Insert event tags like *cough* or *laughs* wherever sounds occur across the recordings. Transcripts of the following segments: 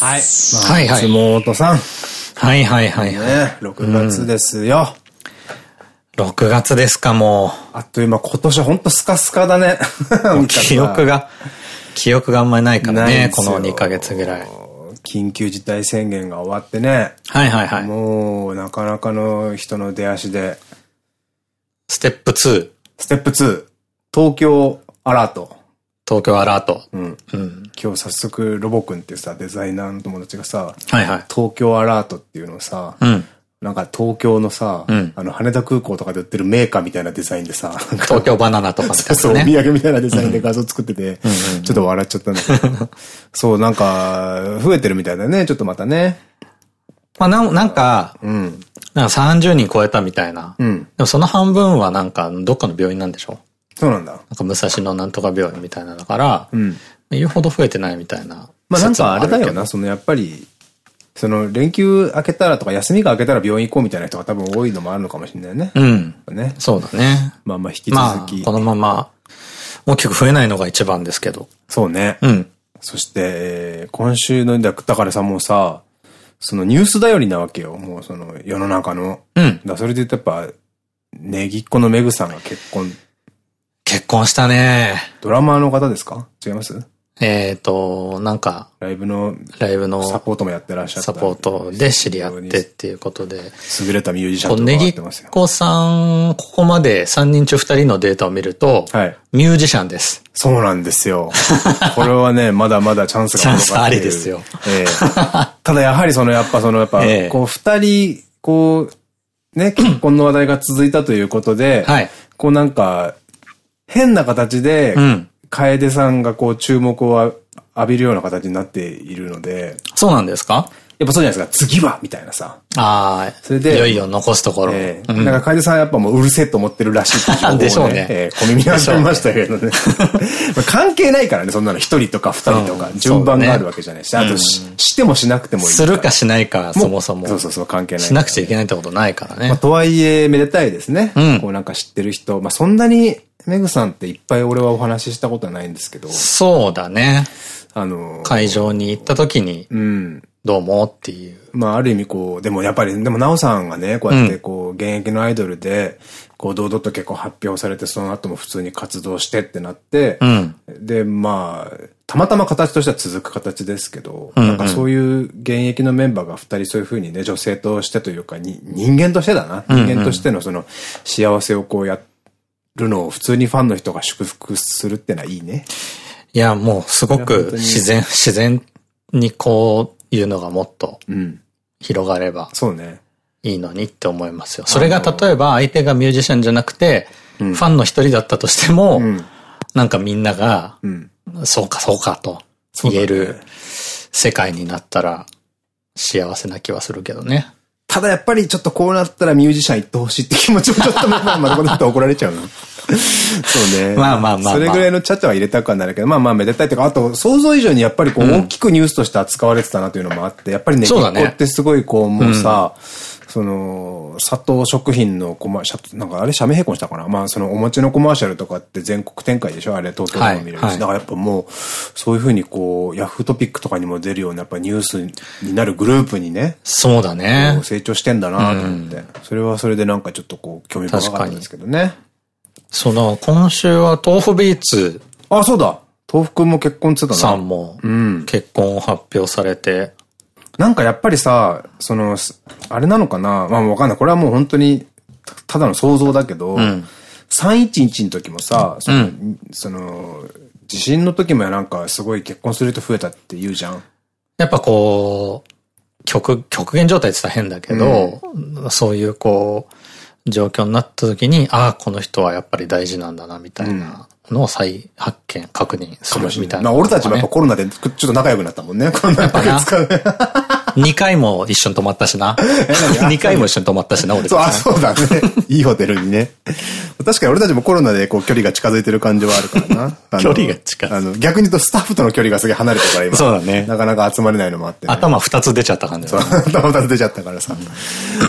はい。はいはい松本さん。はいはいはい。ね、6月ですよ。6月ですか、もあっという間、今年ほんとスカスカだね。う。*laughs* 記憶が、記憶があんまりないからね、この2ヶ月ぐらい。緊急事態宣言が終わってね。はいはいはい。もう、なかなかの人の出足で。ステップ2、ステップ2、東京アラート。東京アラート。うん。うん。今日早速、ロボくんってさ、デザイナーの友達がさ、はいはい。東京アラートっていうのをさ、うん。なんか東京のさ、うんあの羽田空港とかで売ってるメーカーみたいなデザインでさ、東京バナナとかみたいそう、なね。お土産みたいなデザインで画像作ってて、ちょっと笑っちゃったんだけど。*laughs* そう、なんか、増えてるみたいだね、ちょっとまたね。まあなんなんか、うん。なんか30人超えたみたいな。うん。でもその半分はなんかどっかの病院なんでしょ？そうなんだ。なんか武蔵野なんとか病院みたいなだから、うん。言うほど増えてないみたいな。まあなんかあれだよな、そのやっぱり、その連休明けたらとか休みが明けたら病院行こうみたいな人が多分多いのもあるのかもしれないね。うん。ね。そうだね。まあまあ引きま続き。あ、このまま大きく増えないのが一番ですけど。そうね。うん。そして、えー今週の、だだからさ、もうさ、そのニュース頼りなわけよ。もうその世の中の。うん。だそれで言うとやっぱ、ネギっ子のメグさんが結婚。結婚したね。ドラマーの方ですか？違います？えっと、なんか、ライブのライブのサポートもやってらっしゃった。サポートで知り合ってっていうことで。優れたミュージシャンとこうネギかやってますよっ。子さん、ここまで3人中2人のデータを見ると、はい。ミュージシャンです。そうなんですよ。*laughs* これはね、まだまだチャンスがチャンスありですよ。ええただやはりその、やっぱその、やっぱ、*laughs* ええこう、二人、こう、ね、結婚の話題が続いたということで、はい。こうなんか、変な形でう、ん。楓さんがこう注目を浴びるような形になっているので、そうなんですか？やっぱそうじゃないですか、次はみたいなさ。ああ、それでいよいよ残すところ。ええうんなんか楓さんはやっぱもううるせえと思ってるらしいっていう情報をでしょうねええ小耳に挟みましたけどね。*laughs* まあ関係ないからね、そんなの一人とか二人とかうん順番があるわけじゃないし、あとししてもしなくてもいいするかしないか、そもそも。そうそうそう、関係ない。しなくちゃいけないってことないからね。まあ、とはいえ、めでたいですね。うんこうなんか知ってる人。まあ、そんなに、メグさんっていっぱい俺はお話ししたことはないんですけど、そうだね。あの、会場に行った時に、うん。どうもっていう。まあ、ある意味こう、でもやっぱり、でも、なおさんがね、こうやってこう、現役のアイドルで、こう、堂々と結構発表されて、その後も普通に活動してってなって、うん。で、まあ、たまたま形としては続く形ですけど、うんうんなんかそういう現役のメンバーが二人そういうふうにね、女性としてというか、に人間としてだな。人間としてのその幸せをこうやるのを普通にファンの人が祝福するってのはいいね。いや、もうすごく自然、自然にこういうのがもっとうん。広がればそうね。いいのにって思いますよ。それが例えば相手がミュージシャンじゃなくて、うんファンの一人だったとしても、うん。なんかみんなが、うん。そうかそうかと言える世界になったら幸せな気はするけどね。ただやっぱりちょっとこうなったらミュージシャン行ってほしいって気持ちもちょっとまあまあこの人怒られちゃうな。そうね。まあまあまあそれぐらいのチャチャは入れたくはなるけど、まあまあめでたいとか、あと想像以上にやっぱりこう大きくニュースとして扱われてたなというのもあって、やっぱりね、ね結構ってすごいこうもうさ、その、佐藤食品のコマーシャル、なんかあれ社名並行したかな？まあそのお餅のコマーシャルとかって全国展開でしょ？あれ東京でも見れるし。はいはいだからやっぱもう、そういうふうにこう、ヤフートピックとかにも出るようなやっぱニュースになるグループにね、そうだね。成長してんだなと思って、それはそれでなんかちょっとこう興味深かったんですけどね。その、今週は豆腐ビーツあ、そうだ豆腐くんも結婚って言ってたな。さんもうん。結婚を発表されて、なんかやっぱりさ、その、すあれなのかな？まあわかんない。これはもう本当に、たただの想像だけど、ん。311の時もさ、その、その地震の時もなんかすごい結婚する人増えたって言うじゃん。やっぱこう、極、極限状態って言ったら変だけど、そういうこう、状況になった時に、ああ、この人はやっぱり大事なんだな、みたいなのを再発見、確認するみたいな、まあ俺たちもやっぱコロナでちょっと仲良くなったもんね。こんなぱな使う。*laughs* 2回も一緒に泊まったしな。2 *laughs* 回も一緒に泊まったしな、俺そう、あ、たちなそうだね。*laughs* いいホテルにね。確かに俺たちもコロナでこう距離が近づいてる感じはあるからな。距離が近い。あの、逆に言うとスタッフとの距離がすげえ離れてから今。そうだね。なかなか集まれないのもあって、ね、頭二つ出ちゃった感じそう、頭二つ出ちゃったからさ。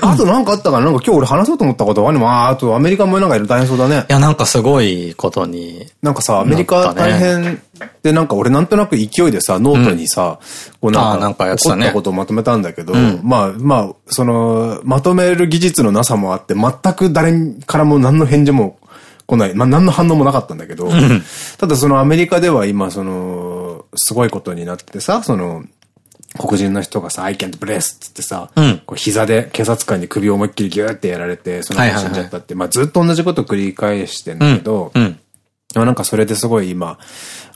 あとなんかあったかな？なんか今日俺話そうと思ったことは、まあ、あとアメリカもなんか大変そうだね。いや、なんかすごいことに。なんかさ、アメリカ大変で、なんか俺なんとなく勢いでさ、ノートにさ、こうなんか、起こったことをまとめたんだけど、まあ、まあ、その、まとめる技術のなさもあって、全く誰からも何の返事も来ない。まあ、何の反応もなかったんだけど、ただそのアメリカでは今、その、すごいことになってさ、その、黒人の人がさ、I can't bless っつってさ、うん、こう膝で警察官に首を思いっきりギューってやられて、その人死んじゃったって、まあずっと同じこと繰り返してんだけど、うん、でもなんかそれですごい今、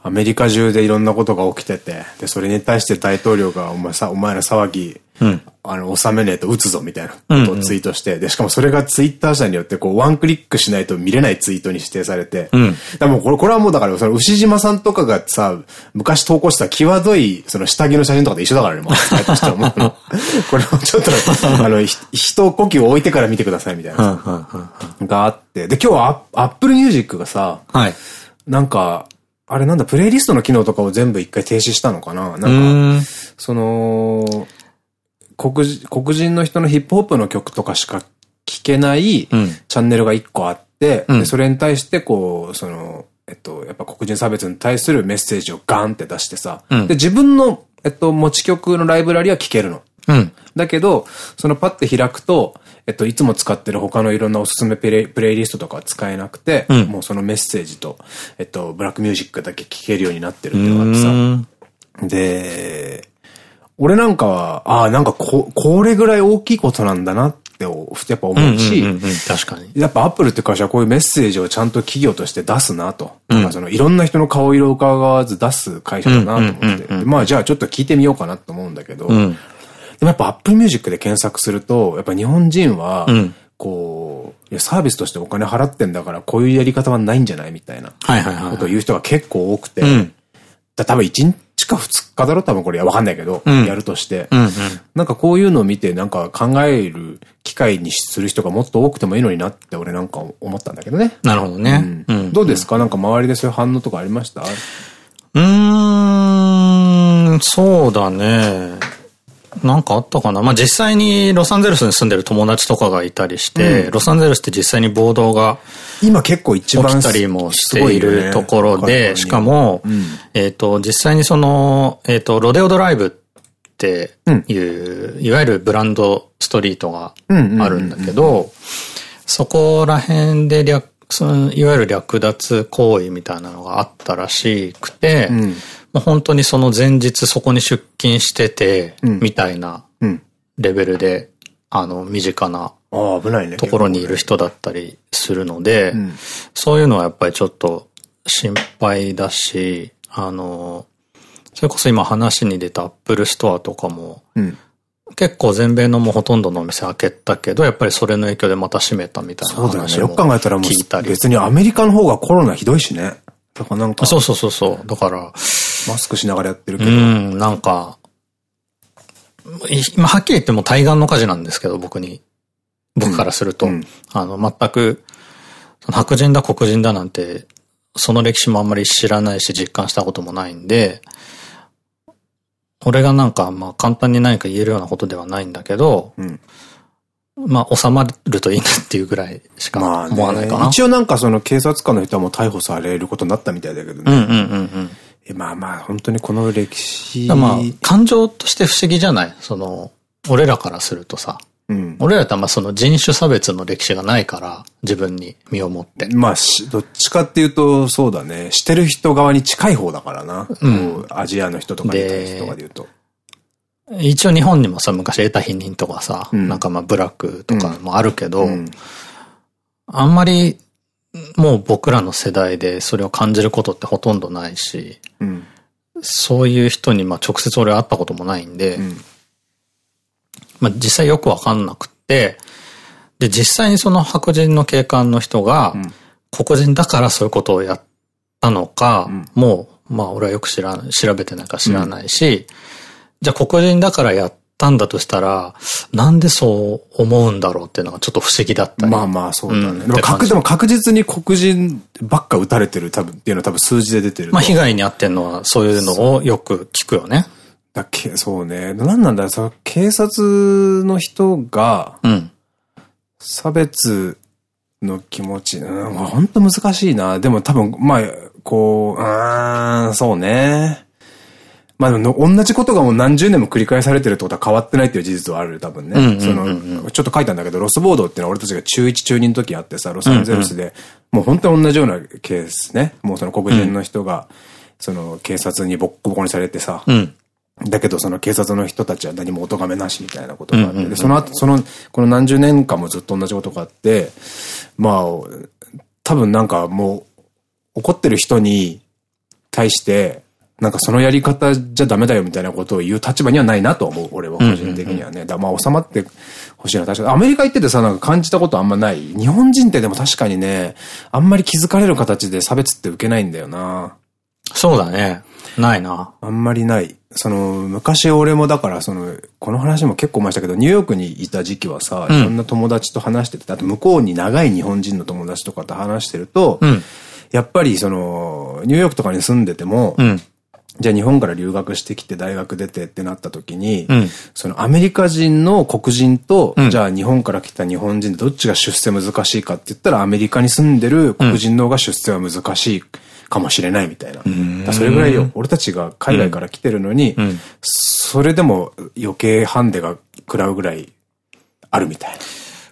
アメリカ中でいろんなことが起きてて、で、それに対して大統領が、お前さ、お前ら騒ぎ、うん、あの、収めねえと撃つぞみたいなことをツイートして、で、しかもそれがツイッター社によって、こう、ワンクリックしないと見れないツイートに指定されて、うん、でもこれ、これはもうだから、その、牛島さんとかがさ、昔投稿した際どい、その下着の写真とかと一緒だからね、もう。*laughs* これをちょっと、あの、一呼吸を置いてから見てくださいみたいな。があって、で、今日はアップルミュージックがさ、はい、なんか、あれなんだ、プレイリストの機能とかを全部一回停止したのかな？なんか、その、黒人、黒人の人のヒップホップの曲とかしか聴けないチャンネルが一個あって、うん、でそれに対してこう、その、えっと、やっぱ黒人差別に対するメッセージをガンって出してさ、うん、で、自分の、えっと、持ち曲のライブラリは聴けるの。うん、だけど、そのパッて開くと、えっと、いつも使ってる他のいろんなおすすめプレイプレイリストとかは使えなくて、うん、もうそのメッセージと、えっと、ブラックミュージックだけ聴けるようになってるっていうのがあってさ。で、俺なんかは、ああ、なんかこ、これぐらい大きいことなんだなって、やっぱ思うし、確かに。やっぱアップルって会社はこういうメッセージをちゃんと企業として出すなと。うん、そのいろんな人の顔色を伺わず出す会社だなと思って。まあじゃあちょっと聞いてみようかなと思うんだけど、うんでもやっぱ Apple Music で検索すると、やっぱ日本人は、こう、いや、サービスとしてお金払ってんだから、こういうやり方はないんじゃないみたいな。ことを言う人が結構多くて。うん、だ多分1日か2日だろ多分これわかんないけど、うん、やるとして。なんかこういうのを見て、なんか考える機会にする人がもっと多くてもいいのになって俺なんか思ったんだけどね。なるほどね。どうですか？なんか周りでそういう反応とかありました？うーん、そうだね。なんかあったかな？まあ実際にロサンゼルスに住んでる友達とかがいたりして、うん、ロサンゼルスって実際に暴動が今結構一番起きたりもしているところで、ね、しかも、うん、えっと、実際にその、えっ、ー、と、ロデオドライブっていう、うん、いわゆるブランドストリートがあるんだけど、そこら辺で略、そのいわゆる略奪行為みたいなのがあったらしくて、うん本当にその前日そこに出勤してて、みたいなレベルで、あの、身近なところにいる人だったりするので、そういうのはやっぱりちょっと心配だし、あの、それこそ今話に出たアップルストアとかも、結構全米のもうほとんどのお店開けたけど、やっぱりそれの影響でまた閉めたみたいな話も聞いたり。そうだよね。よく考えたらもう別にアメリカの方がコロナひどいしね。だからなんか。そうそうそうそう。だから、マスクしながらやってるけど。うん、なんか、今はっきり言っても対岸の火事なんですけど、僕に。僕からすると。うん、あの、全く、白人だ黒人だなんて、その歴史もあんまり知らないし実感したこともないんで、俺がなんか、まあ簡単に何か言えるようなことではないんだけど、うん、まあ、収まるといいなっていうぐらいしか思わないかな。ね、一応なんかその警察官の人はもう逮捕されることになったみたいだけどね。うんうんうんうん。まあまあ、本当にこの歴史。まあ、感情として不思議じゃない？その、俺らからするとさ。うん、俺らってあんまその人種差別の歴史がないから、自分に身をもって。まあ、どっちかっていうと、そうだね。してる人側に近い方だからな。うん、アジアの人とかに対してとかで言うと。一応日本にもさ、昔得た否認とかさ、うん、なんかまあブラックとかもあるけど、うん、あんまりもう僕らの世代でそれを感じることってほとんどないし、うん、そういう人にまあ直接俺は会ったこともないんで、うん、まあ実際よくわかんなくて、で、実際にその白人の警官の人が、黒人だからそういうことをやったのか、もう、まあ俺はよく知ら、調べてないか知らないし、じゃあ黒人だからやったんだとしたら、なんでそう思うんだろうっていうのがちょっと不思議だったり。まあまあそうだね。うん、でも確でも確実に黒人ばっか撃たれてる多分っていうのは多分数字で出てる。まあ被害に遭ってるのはそういうのをよく聞くよね。だけ、そうね。なんなんだよ、その警察の人が、差別の気持ち、うん、本当難しいな。でも多分、まあ、こう、うん、そうね。まあでも、同じことがもう何十年も繰り返されてるってことは変わってないっていう事実はある、多分ね。その、ちょっと書いたんだけど、ロスボードっていうのは俺たちが中1、中2の時あってさ、ロサンゼルスで、もう本当に同じようなケースね。もうその黒人の人が、その警察にボッコボコにされてさ、うん。だけどその警察の人たちは何もお咎めなしみたいなことがあって、で、その後、その、この何十年間もずっと同じことがあって、まあ、多分なんかもう、怒ってる人に対して、なんかそのやり方じゃダメだよみたいなことを言う立場にはないなと思う。俺は個人的にはね。だまあ収まってほしいな。確かに。アメリカ行っててさ、なんか感じたことあんまない。日本人ってでも確かにね、あんまり気づかれる形で差別って受けないんだよな。そうだね。ないな。あんまりない。その、昔俺もだから、その、この話も結構前したけど、ニューヨークにいた時期はさ、いろんな友達と話してて、あと向こうに長い日本人の友達とかと話してると、うん、やっぱりその、ニューヨークとかに住んでても、うん、じゃあ日本から留学してきて大学出てってなった時に、うん、そのアメリカ人の黒人と、じゃあ日本から来た日本人でどっちが出世難しいかって言ったらアメリカに住んでる黒人の方が出世は難しい。かもしれないみたいな。それぐらいよ。俺たちが海外から来てるのに、それでも余計ハンデが食らうぐらいあるみたいな。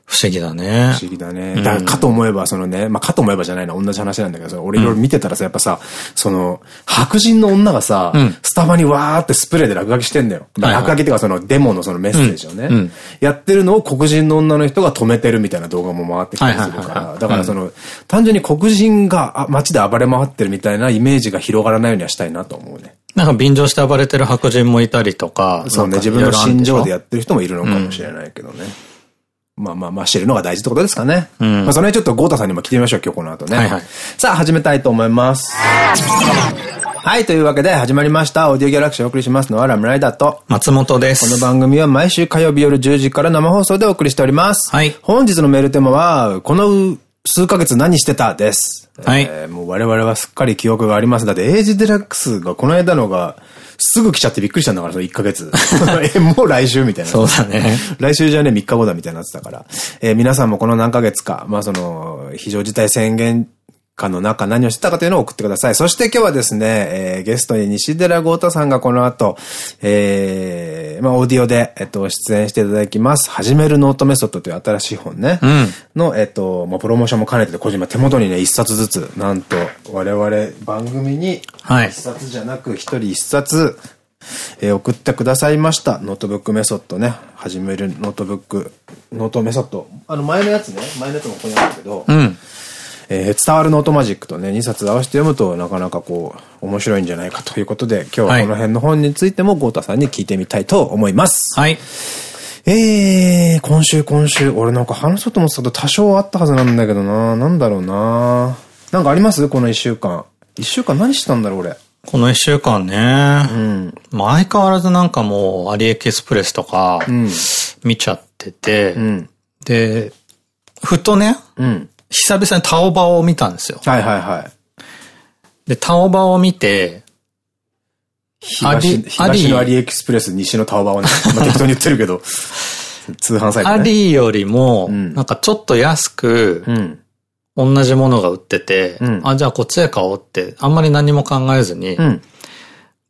不思議だね。不思議だね。だかと思えば、そのね、まあかと思えばじゃないな、同じ話なんだけど、俺いろいろ見てたらさ、やっぱさ、その、白人の女がさ、スタバにわーってスプレーで落書きしてんだよ。落書きっていうかそのデモのそのメッセージをね、やってるのを黒人の女の人が止めてるみたいな動画も回ってきたりするから、だからその、単純に黒人が街で暴れ回ってるみたいなイメージが広がらないようにはしたいなと思うね。なんか便乗して暴れてる白人もいたりとか。そうね、自分の心情でやってる人もいるのかもしれないけどね。まあまあまあ知るのが大事ってことですかね。うん、まあその辺ちょっとゴータさんにも聞いてみましょう、今日この後ね。はいはい、さあ始めたいと思います。はい、というわけで始まりました。オーディオギャラクシーをお送りしますのはラムライダーと松本です。この番組は毎週火曜日夜10時から生放送でお送りしております。はい。本日のメールテーマは、この数ヶ月何してた？です。はい。えー、もう我々はすっかり記憶があります。だってエイジデラックスがこの間のが、すぐ来ちゃってびっくりしたんだから、その1ヶ月。*laughs* え、もう来週みたいな。そうだね。来週じゃね、3日後だみたいになってたから。えー、皆さんもこの何ヶ月か、まあその、非常事態宣言下の中何をしてたかというのを送ってください。そして今日はですね、えー、ゲストに西寺郷太さんがこの後、えー、まあ、オーディオで、えっと、出演していただきます。始めるノートメソッドという新しい本ね。うん、の、えっと、まあ、プロモーションも兼ねてて、個人、手元にね、一冊ずつ、なんと、我々番組に、一冊じゃなく、一人一冊、えー、送ってくださいました。ノートブックメソッドね。始めるノートブック、ノートメソッド。あの前のやつね、前のやつもここにあるけど、うん、えー、伝わるノートマジックとね、2冊合わせて読むとなかなかこう、面白いんじゃないかということで、今日はこの辺の本についても、ゴータさんに聞いてみたいと思います。はい。えー、今週今週、俺なんか話そうと思ってたこと多少あったはずなんだけどななんだろうななんかあります？この一週間。一週間何したんだろう俺。この一週間ね。うん。まあ相変わらずなんかもう、アリエキスプレスとか、見ちゃってて、うん、で、ふとね、うん、久々にタオバを見たんですよ。はいはいはい。で、タオバを見て、東東のアリエキスプレス、西のタオバをね、*laughs* まあ、適当に言ってるけど、通販サイト、ね。アリよりも、なんかちょっと安く、同じものが売ってて、うん、あ、じゃあこっちで買おうって、あんまり何も考えずに、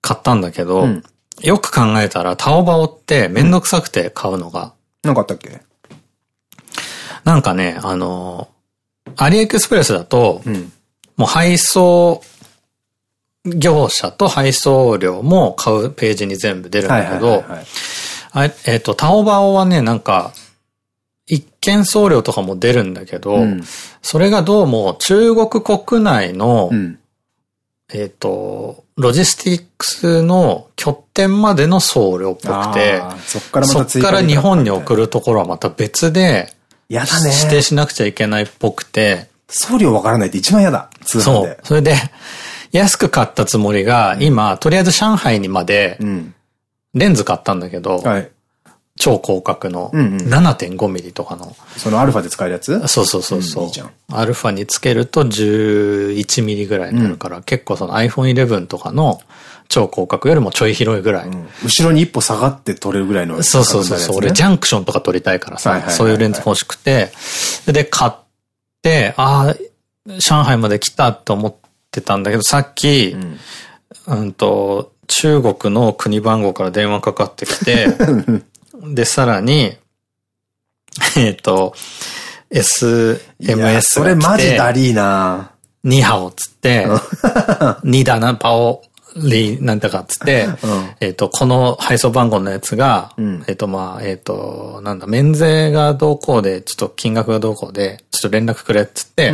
買ったんだけど、うん、よく考えたら、タオバオってめんどくさくて買うのが。なんかあったっけ？なんかね、あの、アリエクスプレスだと、うん、もう配送業者と配送料も買うページに全部出るんだけど、えっと、タオバオはね、なんか、一見送料とかも出るんだけど、うん、それがどうも中国国内の、うん、えっと、ロジスティックスの拠点までの送料っぽくて、そっからそっから日本に送るところはまた別で、やだね。指定しなくちゃいけないっぽくて。送料わからないって一番嫌だ。通販で。そう。それで、安く買ったつもりが、今、とりあえず上海にまで、レンズ買ったんだけど、はい、超広角の7.5ミリとかの。そのアルファで使えるやつ？そうそうそうそう。うん、いいじゃん。アルファにつけると11ミリぐらいになるから、うん、結構その iPhone 11とかの超広角よりもちょい広いぐらい。うん、後ろに一歩下がって撮れるぐらいの、ね、そうそうそうそう。俺ジャンクションとか撮りたいからさ、そういうレンズ欲しくて、で、買って、ああ、上海まで来たと思ってたんだけど、さっき、うん、うんと、中国の国番号から電話かかってきて、*laughs* で、さらに、えっ、と、SMS それマジダリーな。ニハオつって、ニダナパオリなんとかっつって、うん、えっと、この配送番号のやつが、うん、えっと、まあ、えっ、と、なんだ、免税がどうこうで、ちょっと金額がどうこうで、ちょっと連絡くれっつって、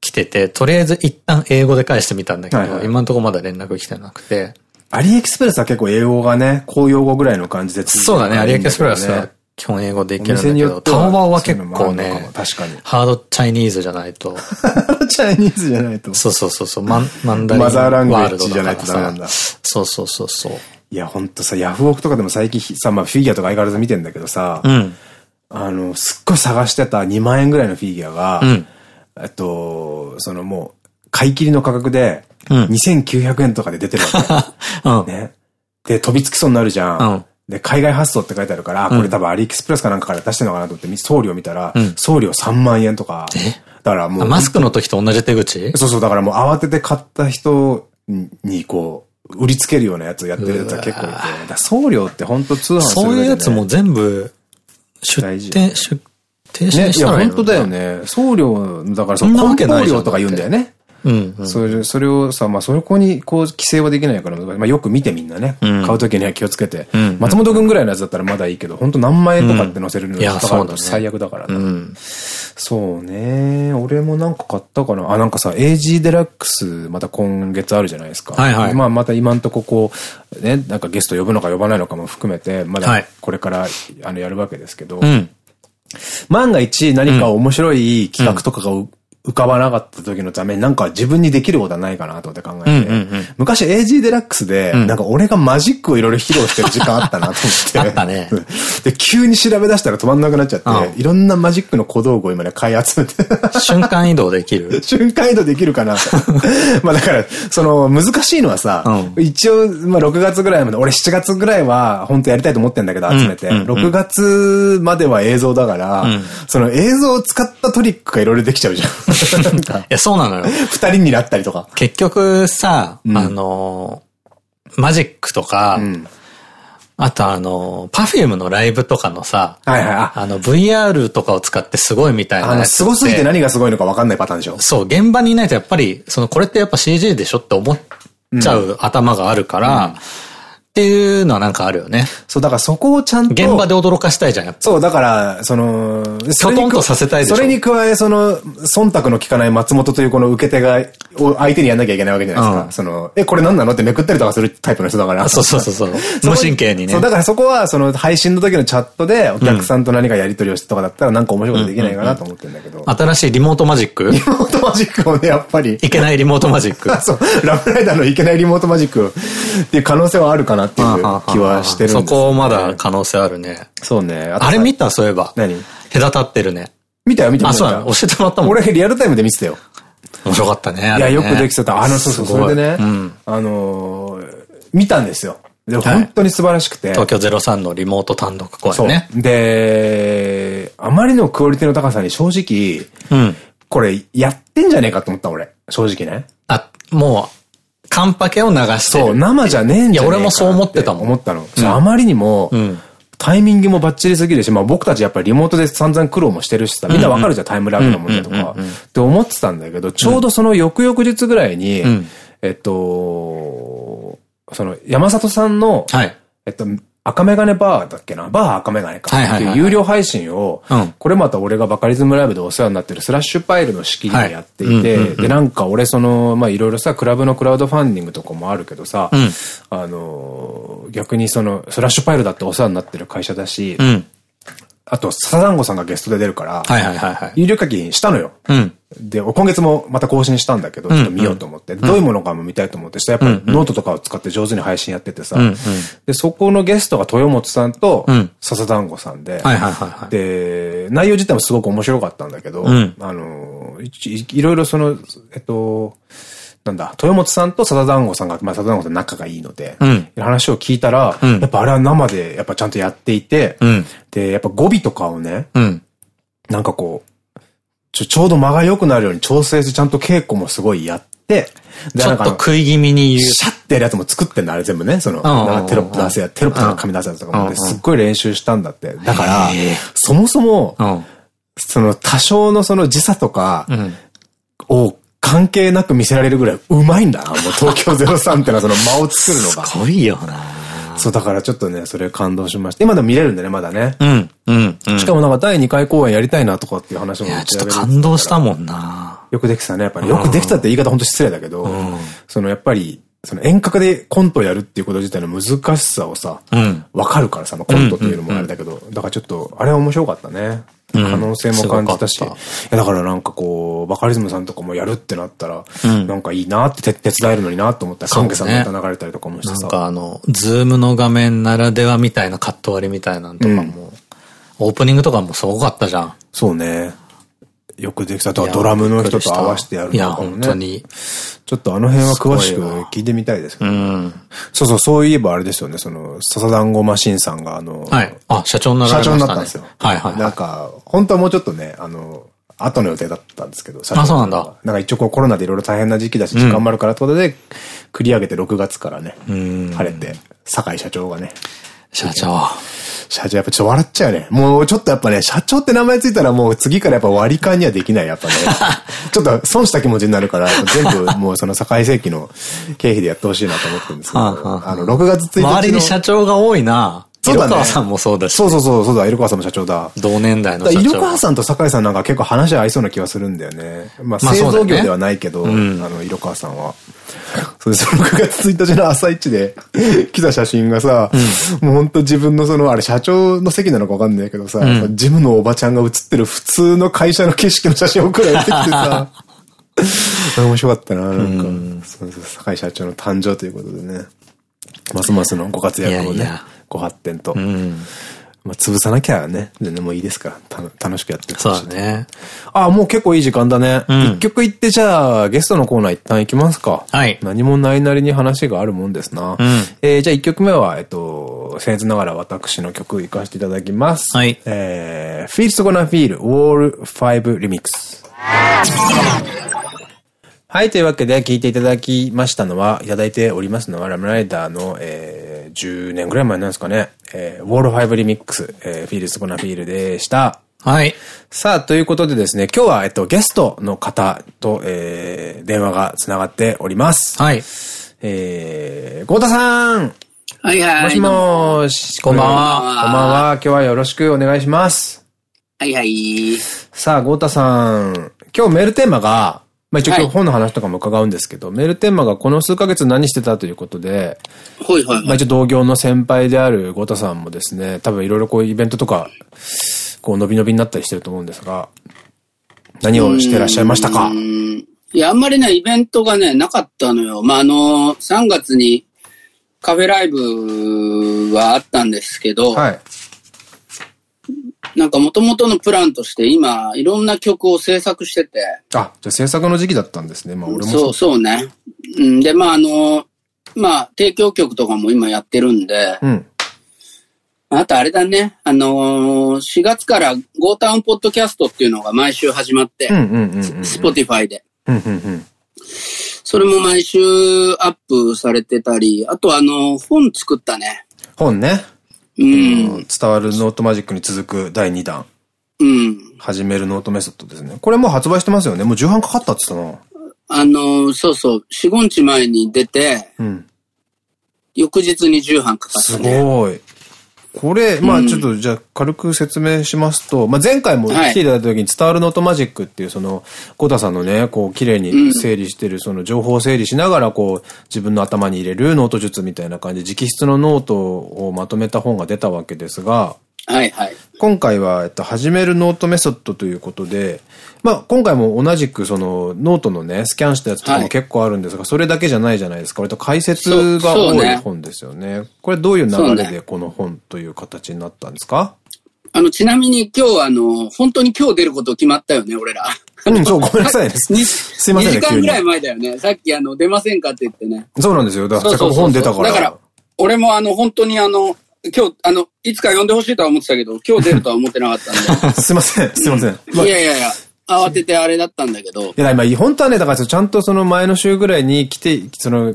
来てて、とりあえず一旦英語で返してみたんだけど、今のところまだ連絡来てなくて。アリエクスプレスは結構英語がね、公用語ぐらいの感じで、そうだね、アリエクスプレスは基本英語でいけるんだけど、タオバオは結構ね、確かに。ハードチャイニーズじゃないと。ハードチャイニーズじゃないと。そうそうそうそう、マンマンダリンマザーラングエッジじゃないとダメなんだ。そうそうそうそう。いや、ほんとさ、ヤフオクとかでも最近さ、まあフィギュアとか相変わらず見てんだけどさ、うん、あの、すっごい探してた2万円ぐらいのフィギュアが、うん、えっと、そのもう、買い切りの価格で、2900円とかで出てるわけ。*laughs* うん、ね。で、飛びつきそうになるじゃん。うん、で、海外発送って書いてあるから、これ多分アリエクスプレスかなんかから出してるのかなと思って、送料見たら、送料3万円とか。だからもう。マスクの時と同じ手口？そうそう、だからもう慌てて買った人にこう、売りつけるようなやつをやってるやつは結構いて。送料って本当通販するそういうやつも全部、出店、出店しね。いや、本当だよね。送料、だからその、梱包料とか言うんだよね。それ、それをさ、まあ、そこに、こう、規制はできないから、まあ、よく見てみんなね。買うときには気をつけて。松本くんぐらいのやつだったらまだいいけど、本当何万円とかって載せるのが最悪だからそうね。俺もなんか買ったかな。あ、なんかさ、AG デラックス、また今月あるじゃないですか。はいはい。まあ、また今んとここう、ね、なんかゲスト呼ぶのか呼ばないのかも含めて、まだこれから、あの、やるわけですけど、万が一何か面白い企画とかが浮かばなかった時のためになんか自分にできることはないかなと思って考えて。昔 AG デラックスで、なんか俺がマジックをいろいろ披露してる時間あったなと思って。*laughs* あったね。*laughs* で、急に調べ出したら止まんなくなっちゃって、いろんなマジックの小道具を今ね、買い集めて。瞬間移動できる？*laughs* 瞬間移動できるかなまあだから、その、難しいのはさ、一応、まあ6月ぐらいまで、俺7月ぐらいは本当やりたいと思ってんだけど、集めて。6月までは映像だから、その映像を使ったトリックがいろいろできちゃうじゃん。*laughs* いや、そうなのよ。二人になったりとか。結局さ、うん、あの、マジックとか、うん、あとあの、パフュームのライブとかのさ。あ。の、VR とかを使ってすごいみたいなすごすぎて何がすごいのか分かんないパターンでしょ。そう、現場にいないとやっぱり、その、これってやっぱ CG でしょって思っちゃう頭があるから、うんっていうのはなんかあるよね。そう、だからそこをちゃんと。現場で驚かしたいじゃん、やっぱ。そう、だから、その、そトンとさせたいでしょ。それに加え、その、忖度の効かない松本というこの受け手が、を相手にやんなきゃいけないわけじゃないですか。うん、その、え、これ何なのってめくったりとかするタイプの人だから。そうそうそうそう。*laughs* 無神経にね。そう、だからそこは、その、配信の時のチャットで、お客さんと何かやり取りをしてとかだったら、なんか面白いことできないかなと思ってるんだけど。新しいリモートマジックリモートマジックをね、やっぱり。いけないリモートマジック。*laughs* そう、ラブライダーのいけないリモートマジックっていう可能性はあるかなっていう気ははしてるんです、ね、そこまだ可能性あるね。そうね。あれ見たそういえば。何？隔たってるね。見たよ、見たよ。あ、そうなの？教えてもらったもん。俺リアルタイムで見てたよ。面白かったね。いや、よくできてた。あの、そうそう、それでね、あの見たんですよ。で、本当に素晴らしくて。東京03のリモート単独公演ね。で、あまりのクオリティの高さに正直、うん、これやってんじゃねえかと思った俺。正直ね。あ、もう、カンパケを流してそう、生じゃねえんじゃねえいや、俺もそう思ってたもん。思ったの。うん、あまりにも、うん。タイミングもバッチリすぎるし、まあ僕たちやっぱりリモートで散々苦労もしてるしさ、みんなわかるじゃん、タイムラグの問題とか。って思ってたんだけど、ちょうどその翌々日ぐらいに、えっと、その山里さんの、はい、えっと、赤メガネバーだっけな？バー赤メガネか。っていう有料配信を、これまた俺がバカリズムライブでお世話になってるスラッシュパイルの仕切りでやっていて、で、なんか俺その、まあいろいろさ、クラブのクラウドファンディングとかもあるけどさ、うん、あの、逆にその、スラッシュパイルだってお世話になってる会社だし、うん、あと、笹団子さんがゲストで出るから、はいはいはいはい。有料課金したのよ。うん。で、今月もまた更新したんだけど、ちょっと見ようと思って。どういうものかも見たいと思って、やっぱりノートとかを使って上手に配信やっててさ。で、そこのゲストが豊本さんと、笹団子さんで。で、内容自体もすごく面白かったんだけど、んあの、いろいろその、えっと、なんだ、豊本さんと笹団子さんが、まあ、笹団子さん仲がいいので、うん話を聞いたら、んやっぱあれは生で、やっぱちゃんとやっていて、うん。で、やっぱ語尾とかをね、うん。なんかこう、ちょ、ちょうど間が良くなるように調整して、ちゃんと稽古もすごいやって、でちょっと食い気味に言う。シャッてやるやつも作ってんの、あれ全部ね。その、テロップ出せや、テロップとか紙出せやつとかもすっごい練習したんだって。だからそもそも、うん。その多少のその時差とかうん。を関係なく見せられるぐらいうまいんだな。もう東京03ってのはその間を作るのが。すごいよなそう、だからちょっとね、それ感動しました。今でも見れるんでね、まだね。うん。うん。うん。しかもなんか第2回公演やりたいなとかっていう話もいや、ちょっと感動したもんなよくできてたね、やっぱり。よくできたって言い方ほんと失礼だけど、そのやっぱり、その遠隔でコントをやるっていうこと自体の難しさをさ、うん。わかるからさ、まあ、コントっていうのもあれだけど、だからちょっと、あれは面白かったね。可能性も感じたし。いすごかっや、だからなんかこう、バカリズムさんとかもやるってなったら、なんかいいなって手手伝えるのになと思ったら、関係さん流れたりとかもしてなんさ。かあの、ズームの画面ならではみたいなカット割りみたいなんとかも、オープニングとかもすごかったじゃん。そうね。よくできた。あとはドラムの人と合わせてやるとかもね。本当に。ちょっとあの辺は詳しく聞いてみたいですけど、うん。そうそう、そういえばあれですよね、その、笹団子マシンさんが、あの、はい。あ、社長になら社れましたね。長になったんですよ。はいはいはい。なんか、本当はもうちょっとね、あの、後の予定だったんですけど、社あそうなんだ。なんか一応こうコロナでいろいろ大変な時期だし、時間もあるからってことで、繰り上げて6月からね、晴れて、酒井社長がね、社長。社長やっぱちょっと笑っちゃうね。もうちょっとやっぱね、社長って名前ついたらもう次からやっぱ割り勘にはできない、やっぱね。*laughs* ちょっと損した気持ちになるから、全部もうその堺世紀の経費でやってほしいなと思ってるんですけど、*laughs* あの、6月1日の。周りに社長が多いな。そうだね色川さんもそうだし。そうそうそう、そうだ、色川さんも社長だ。同年代のだ社長。色川さんと酒井さんなんか結構話合いそうな気がするんだよね。まあ、製造業ではないけど、あの、色川さんは。それで、その6月1日の朝一で来た写真がさ、もうほんと自分のその、あれ社長の席なのかわかんないけどさ、ジムのおばちゃんが写ってる普通の会社の景色の写真送られてきてさ、*laughs* 面白かったな、なんか。そうそう、酒井社長の誕生ということでね。ますますのご活躍をねいやいや、ご発展と。うん。まあ、潰さなきゃね、全然もういいですから、た楽しくやってそうだね。あ、もう結構いい時間だね。ん一曲行って、じゃあ、ゲストのコーナー一旦行きますか。はい何もないなりに話があるもんですな。んえーじゃあ一曲目は、えっと、僭越ながら私の曲行かせていただきます。はいえー、Feels Gonna Feel Wall 5 Remix。はい。というわけで、聞いていただきましたのは、いただいておりますのは、ラムライダーの、えー、10年ぐらい前なんですかね。えー、ウォール5リミックス、えー、フィールスコナフィールでした。はい。さあ、ということでですね、今日は、えっと、ゲストの方と、えー、電話が繋がっております。はい。えー、ゴータさんはいはい。もしもーし。こんばんはこんばんは。今日はよろしくお願いします。はいはい。さあ、ゴータさん。今日メールテーマが、まあ一応今はい日本の話とかも伺うんですけど、メールテーマがこの数ヶ月何してたということで、ほいほいほい。まあ一応同業の先輩であるゴータさんもですね、多分いろいろこうイベントとか、こう伸び伸びになったりしてると思うんですが、何をしてらっしゃいましたか？いや、あんまりね、イベントがね、なかったのよ。まあ、あの、3月にカフェライブはあったんですけど、はい。なんか元々のプランとして今、いろんな曲を制作してて、あ、じゃあ制作の時期だったんですね。まあ俺もそう、そうね。うん、で、まあ、あの、まあ、提供曲とかも今やってるんで、うん。あとあれだね、あのー、4月からゴータウンポッドキャストっていうのが毎週始まってうん、うんうんうん。スポティファイで。うんうんうん。それも毎週アップされてたり、あとあの、本作ったね。本ね。うん。伝わるノートマジックに続く第2弾。うん。始めるノートメソッドですね。これもう発売してますよね。もう重版かかったって言ってあの、そうそう、4、5日前に出て、たな。うん。翌日に重版かかっすたね。ごい。これ、まあうんちょっとじゃあ軽く説明しますと、まあ前回も来ていただいた時に伝わるノートマジックっていうその、ゴータさんのね、こう綺麗に整理してる、その情報を整理しながらこう自分の頭に入れるノート術みたいな感じで直筆のノートをまとめた本が出たわけですが、はいはい。今回は、えっと、始めるノートメソッドということで、まあ、今回も同じくその、ノートのね、スキャンしたやつとかも結構あるんですが、それだけじゃないじゃないですか。割と解説が多い本ですよね。これどういう流れでこの本という形になったんですか？あの、ちなみに今日あの、本当に今日出ること決まったよね、俺ら。うん、そう、ごめんなさいね。すいませんね。2時間ぐらい前だよね。さっきあの、出ませんかって言ってね。そうなんですよ。だから本出たから。だから、俺もあの、本当にあの、今日、あの、いつか呼んでほしいとは思ってたけど、今日出るとは思ってなかったんで。*laughs* すいません、すいません。いやいやいや、慌ててあれだったんだけど。いや、今、本当はね、だからちゃんとその前の週ぐらいに来て、その、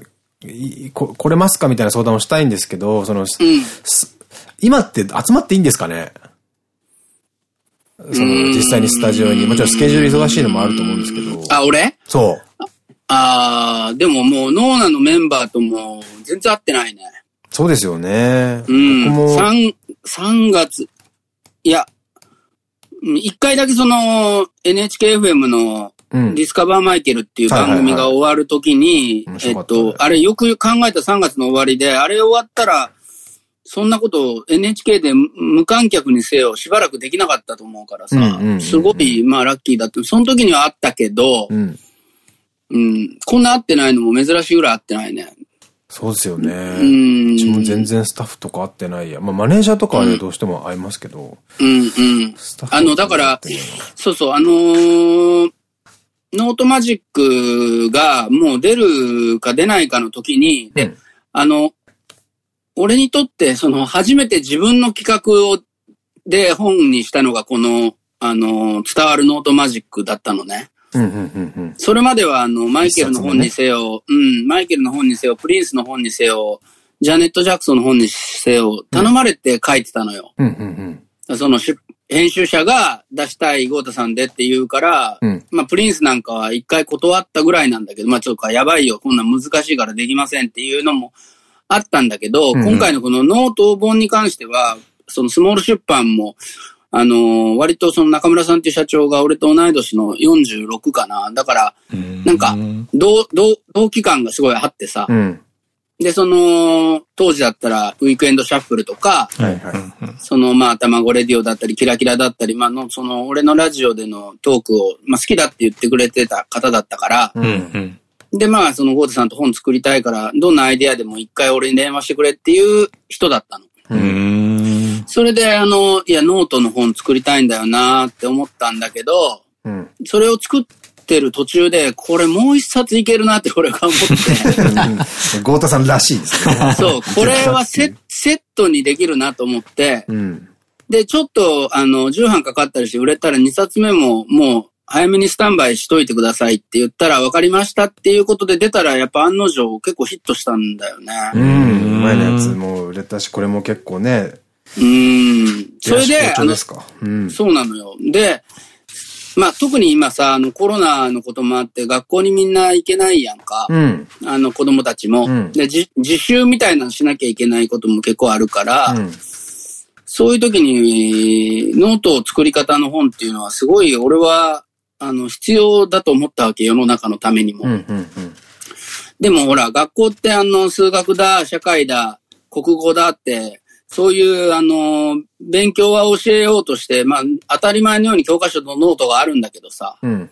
こ来れますかみたいな相談をしたいんですけど、その、うん、今って集まっていいんですかね？その、実際にスタジオに。もちろんスケジュール忙しいのもあると思うんですけど。あ、俺？そう。ああ、でももう、ノーナのメンバーとも全然会ってないね。そうですよね。うん。僕も。3、3月。いや、一回だけその、NHKFM の、ディスカバーマイケルっていう番組が終わるときに、えっと、あれよく考えた3月の終わりで、あれ終わったら、そんなことを NHK で無観客にせよしばらくできなかったと思うからさ、すごい、まあラッキーだって、その時にはあったけど、うん、うん、こんな会ってないのも珍しいぐらい会ってないね。そうですよね。うちも全然スタッフとか会ってないや。まあマネージャーとかはね、どうしても会いますけど。うんうん。あの、だから、そうそう、あのー、ノートマジックがもう出るか出ないかの時に、で、うん、あの、俺にとって、その、初めて自分の企画を、で本にしたのがこの、あの、伝わるノートマジックだったのね。それまでは、あの、マイケルの本にせよ、ね、うん、マイケルの本にせよ、プリンスの本にせよ、ジャネット・ジャクソンの本にせよ、頼まれて書いてたのよ。その編集者が出したいゴータさんでって言うから、うん、まあプリンスなんかは一回断ったぐらいなんだけど、まあちょっとやばいよ、こんなん難しいからできませんっていうのもあったんだけど、うんうん、今回のこのノート本に関しては、そのスモール出版も、あのー、割とその中村さんっていう社長が俺と同い年の46かな。だから、なんか、同、同、同期感がすごいあってさ。うん、で、その、当時だったら、ウィークエンドシャッフルとか、はいはい、その、まあ、卵レディオだったり、キラキラだったり、まあの、その、俺のラジオでのトークを、まあ、好きだって言ってくれてた方だったから、うんうんで、まあ、そのゴータさんと本作りたいから、どんなアイデアでも一回俺に電話してくれっていう人だったの。うんそれで、あの、いや、ノートの本作りたいんだよなって思ったんだけど、うん、それを作ってる途中で、これもう一冊いけるなって俺が思って。ゴータさんらしいですね。そう、これはセセットにできるなと思って、うん、で、ちょっと、あの、重版かかったりして売れたら2冊目ももう早めにスタンバイしといてくださいって言ったら分かりましたっていうことで出たらやっぱ案の定結構ヒットしたんだよね。うん。前のやつも売れたし、これも結構ね。うん。それで、あの、うん、そうなのよ。で、まあ特に今さ、あのコロナのこともあって学校にみんな行けないやんか。うん、あの子供たちも。うん、で自、自習みたいなのしなきゃいけないことも結構あるから、うんそういう時に、ノートを作り方の本っていうのはすごい俺はあの、必要だと思ったわけ、世の中のためにも。でもほら、学校ってあの、数学だ、社会だ、国語だって、そういう、あの、勉強は教えようとして、まあ、当たり前のように教科書とノートがあるんだけどさ、うん、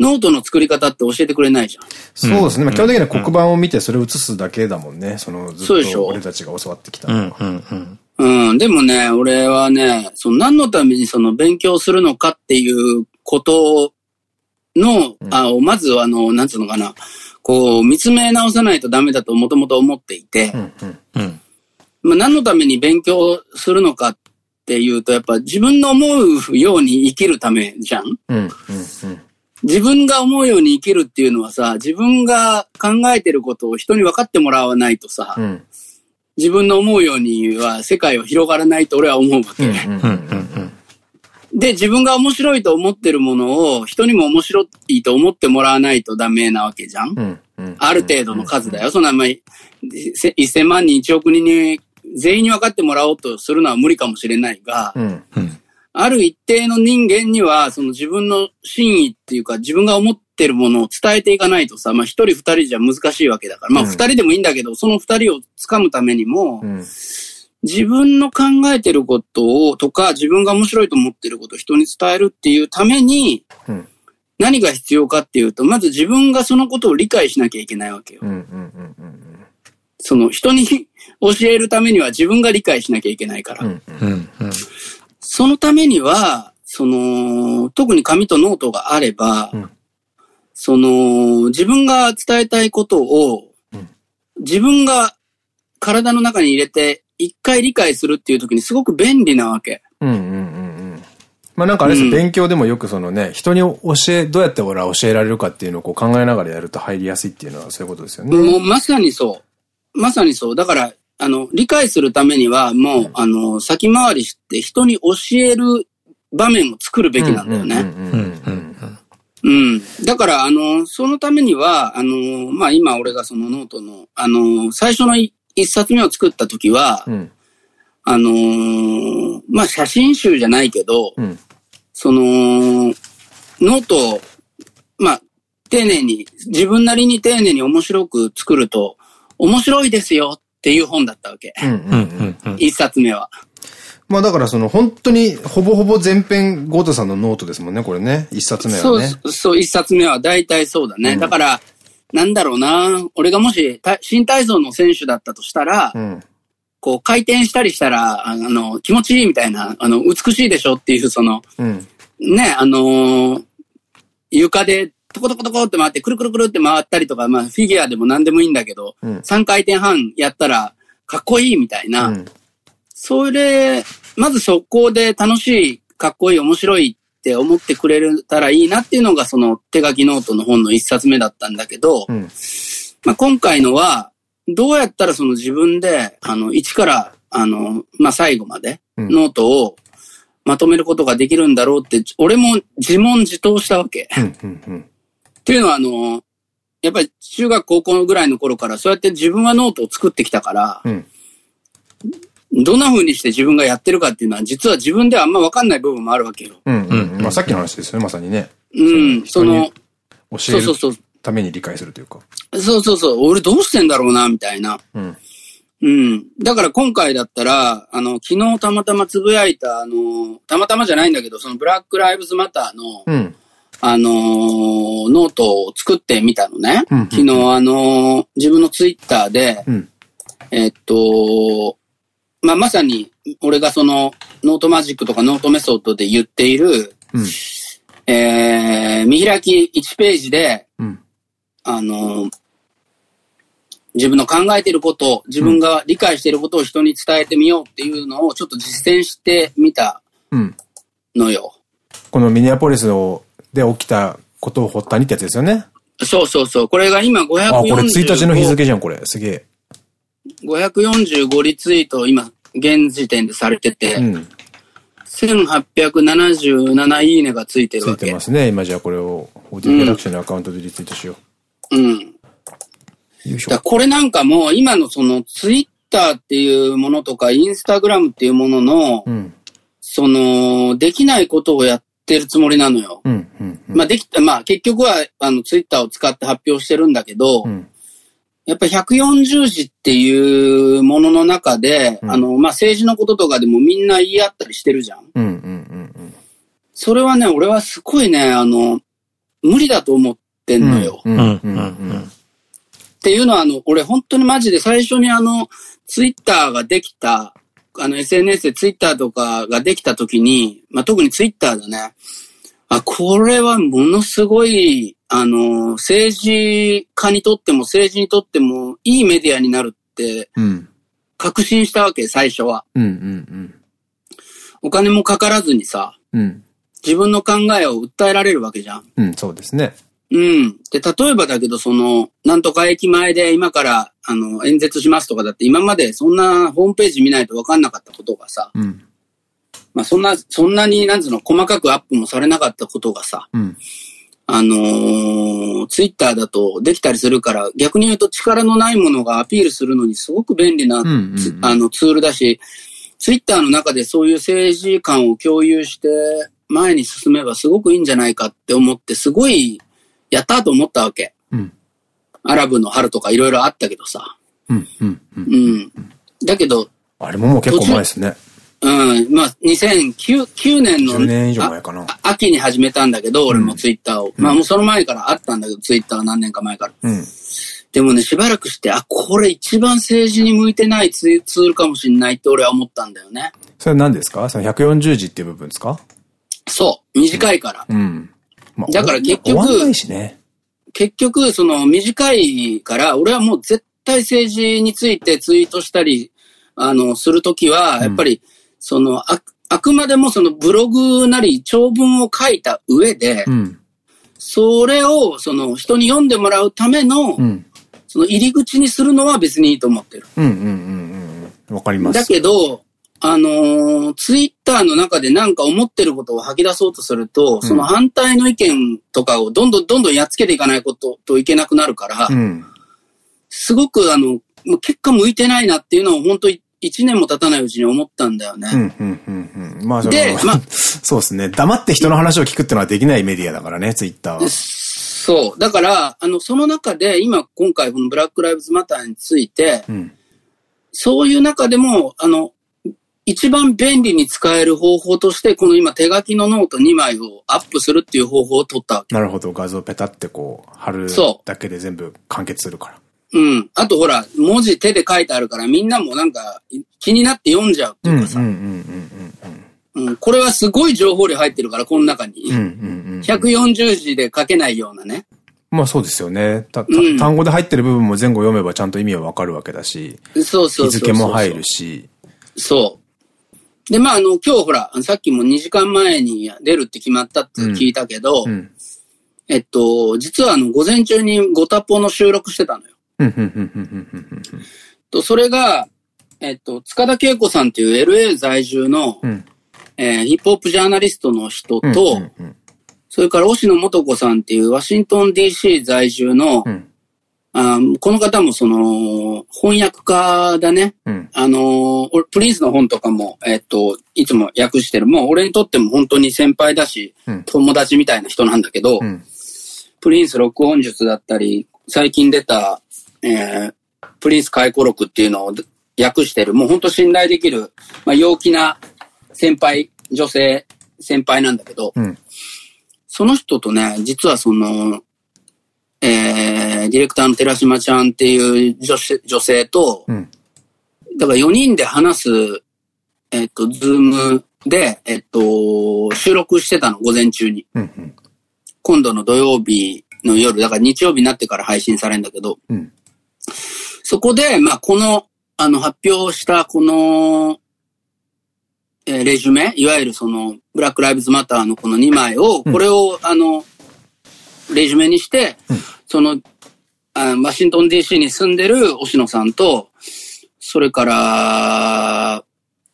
ノートの作り方って教えてくれないじゃん。そうですね。まあ、基本的には黒板を見てそれを写すだけだもんね。その、ずっと俺たちが教わってきたのは。うん、でもね、俺はね、その何のためにその勉強するのかっていうことの、あまずあの、なんつうのかな、こう、見つめ直さないとダメだともともと思っていて、まあ、何のために勉強するのかっていうと、やっぱ自分の思うように生きるためじゃん、自分が思うように生きるっていうのはさ、自分が考えてることを人に分かってもらわないとさ、うん、自分の思うようには世界は広がらないと俺は思うわけ。で、自分が面白いと思ってるものを人にも面白いと思ってもらわないとダメなわけじゃん、ある程度の数だよ。そんな、まあ、1000万人、1億人に全員に分かってもらおうとするのは無理かもしれないが、うん。うん、ある一定の人間には、その自分の真意っていうか、自分が思ってるものを伝えていかないとさ、まあ一人二人じゃ難しいわけだから、まあ二人でもいいんだけど、その二人を掴むためにも、うん。自分の考えてることを、とか、自分が面白いと思ってることを人に伝えるっていうために、何が必要かっていうと、まず自分がそのことを理解しなきゃいけないわけよ。その人に教えるためには自分が理解しなきゃいけないから。そのためには、その、特に紙とノートがあれば、うん、その、自分が伝えたいことを、自分が体の中に入れて、一回理解するっていう時にすごく便利なわけ。うんうんうんうん。まあなんかあれです、うん、勉強でもよくそのね、人に教え、どうやって俺は教えられるかっていうのをこう考えながらやると入りやすいっていうのはそういうことですよね。もうまさにそう。まさにそう。だから、あの、理解するためにはもう、うん、あの、先回りして人に教える場面を作るべきなんだよね。うん。だから、あの、そのためには、あの、まあ、今俺がそのノートの、あの、最初の一冊目を作った時は、うん、あの、まあ、写真集じゃないけど、うん、その、ノートを、まあ、丁寧に、自分なりに丁寧に面白く作ると、面白いですよっていう本だったわけ。一冊目は。まあだからその本当にほぼほぼ全編ゴータさんのノートですもんね、これね。一冊目はね。そう、そう、一冊目は大体そうだね。うん、だから、なんだろうな俺がもし新体操の選手だったとしたら、うん、こう回転したりしたら、あの、気持ちいいみたいな、あの、美しいでしょっていう、その、うん、ね、あのー、床でトコトコトコって回って、くるくるくるって回ったりとか、まあフィギュアでも何でもいいんだけど、うん、3回転半やったらかっこいいみたいな、それ、まず速攻で楽しい、かっこいい、面白いって思ってくれたらいいなっていうのがその手書きノートの本の一冊目だったんだけど、うん、まあ今回のは、どうやったらその自分で、あの、一から、あの、まあ最後まで、ノートをまとめることができるんだろうって、俺も自問自答したわけ。っていうのは、あの、やっぱり中学高校ぐらいの頃からそうやって自分はノートを作ってきたから、うんどんな風にして自分がやってるかっていうのは、実は自分ではあんま分かんない部分もあるわけよ。うんうん。まあさっきの話ですよね、まさにね。うん、その、教えるために理解するというか。そうそうそう、俺どうしてんだろうな、みたいな。うん。うん。だから今回だったら、あの、昨日たまたまつぶやいた、あの、たまたまじゃないんだけど、そのブラックライブズマターの、うん、あのー、ノートを作ってみたのね。うん、昨日あのー、自分のツイッターで、うん、えっと、まあ、まさに、俺がその、ノートマジックとかノートメソッドで言っている、うん、えー、見開き1ページで、うん、あの、自分の考えていること、自分が理解していることを人に伝えてみようっていうのをちょっと実践してみたのよ。このミネアポリスで起きたことを発端にってやつですよね。そうそうそう。これが今545。あ、これ1日の日付じゃん、これ。すげえ。545リツイート今、現時点でされてて、うん、1877いいねがついてるわけ。ついてますね。今じゃあこれを、オーディオプラクションのアカウントでリツイートしよう。うん。よいしょ。これなんかもう、今のそのツイッターっていうものとか、インスタグラムっていうものの、うん、その、できないことをやってるつもりなのよ。まあできた、まあ結局は、あの、ツイッターを使って発表してるんだけど、うんやっぱ140字っていうものの中で、うん、あの、まあ、政治のこととかでもみんな言い合ったりしてるじゃん。それはね、俺はすごいね、あの、無理だと思ってんのよ。っていうのは、あの、俺本当にマジで最初にあの、ツイッターができた、あの、SNS でツイッターとかができた時に、まあ、特にツイッターだね。あ、これはものすごいあの、政治家にとっても政治にとってもいいメディアになるって、確信したわけ、最初は。お金もかからずにさ、うん、自分の考えを訴えられるわけじゃん。うん、そうですね。うん。で、例えばだけど、その、なんとか駅前で今から、あの、演説しますとかだって、今までそんなホームページ見ないと分かんなかったことがさ、うん、まあそんな、そんなに、なんつうの、細かくアップもされなかったことがさ、うん。あのー、ツイッターだとできたりするから、逆に言うと力のないものがアピールするのにすごく便利な、あのツールだし、ツイッターの中でそういう政治観を共有して前に進めばすごくいいんじゃないかって思って、すごいやったと思ったわけ。うん、アラブの春とかいろいろあったけどさ。うん、うん、だけど、あれももう結構前ですね。うん。まあ、2009 9年の。10年以上前かな。秋に始めたんだけど、俺もツイッターを。うん、まあもうその前からあったんだけど、ツイッターは何年か前から。うん。でもね、しばらくして、あ、これ一番政治に向いてないツールかもしれないって俺は思ったんだよね。それ何ですか？その140字っていう部分ですか？そう。短いから。うん。まあ、だから結局、ね、結局、その短いから、俺はもう絶対政治についてツイートしたり、あの、するときは、やっぱり、その、あ、あくまでもそのブログなり長文を書いた上で、うん、それをその人に読んでもらうための、うん、その入り口にするのは別にいいと思ってる。うんうんうんうん。わかります。だけど、あのー、ツイッターの中でなんか思ってることを吐き出そうとすると、うん、その反対の意見とかをどんどんどんどんやっつけていかないことといけなくなるから、うん、すごくあの、結果向いてないなっていうのを本当一年も経たないうちに思ったんだよね。うん、うん、うん、うん。まあ、で、まあ、*laughs* そうですね。黙って人の話を聞くっていうのはできないメディアだからね、ツイッターは。そう。だから、あの、その中で、今、今回、このブラックライブズマターについて、うん、そういう中でも、あの、一番便利に使える方法として、この今手書きのノート2枚をアップするっていう方法を取ったわけ。なるほど。画像ペタってこう、貼るだけで全部完結するから。うん。あとほら、文字手で書いてあるからみんなもなんか気になって読んじゃうっていうかさ。うん。これはすごい情報量入ってるから、この中に。140字で書けないようなね。まあそうですよね。単語で入ってる部分も前後読めばちゃんと意味はわかるわけだし。そうそうそう日付も入るし。そう。で、まああの、今日ほら、さっきも2時間前に出るって決まったって聞いたけど、うん。うん、えっと、実はあの、午前中にごタポの収録してたのよ。と、それが、えっと、塚田恵子さんっていう LA 在住の、うん、えー、ヒップホップジャーナリストの人と、それから押野元子さんっていうワシントン DC 在住の、うん、あこの方もその、翻訳家だね。うん、あの、プリンスの本とかも、えっと、いつも訳してる。もう俺にとっても本当に先輩だし、うん、友達みたいな人なんだけど、プリンス録音術だったり、最近出た、えー、プリンス回顧録っていうのを訳してる、もう本当信頼できる、まあ、陽気な先輩、女性先輩なんだけど、うん、その人とね、実はその、えー、ディレクターの寺島ちゃんっていう女女性と、うん、だから4人で話す、えっ、と、ズームで、えっ、と、収録してたの、午前中に。うんうん、今度の土曜日の夜、だから日曜日になってから配信されるんだけど、うん、そこで、まあ、この、あの、発表したこの、えー、レジュメ、いわゆるその、ブラックライブズマターのこの2枚を、これを、あの、レジュメにして、うん、そのあ、ワシントン DC に住んでる押野さんと、それから、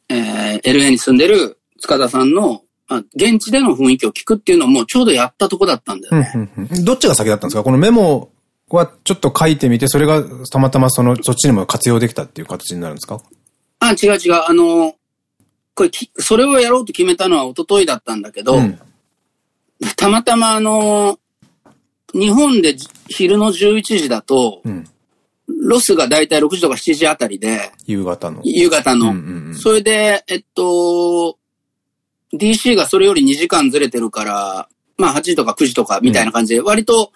えー、LA に住んでる塚田さんの、あ、現地での雰囲気を聞くっていうのもちょうどやったとこだったんだよね。どっちが先だったんですか？このメモはちょっと書いてみて、それがたまたまその、そっちにも活用できたっていう形になるんですか？あ、違う違う。あの、これ、それをやろうと決めたのは一昨日だったんだけど、うん、たまたまあの、日本で昼の11時だと、うん、ロスがだいたい6時とか7時あたりで、夕方の。夕方の。それで、えっと、DC がそれより2時間ずれてるから、まあ8時とか9時とかみたいな感じで、割と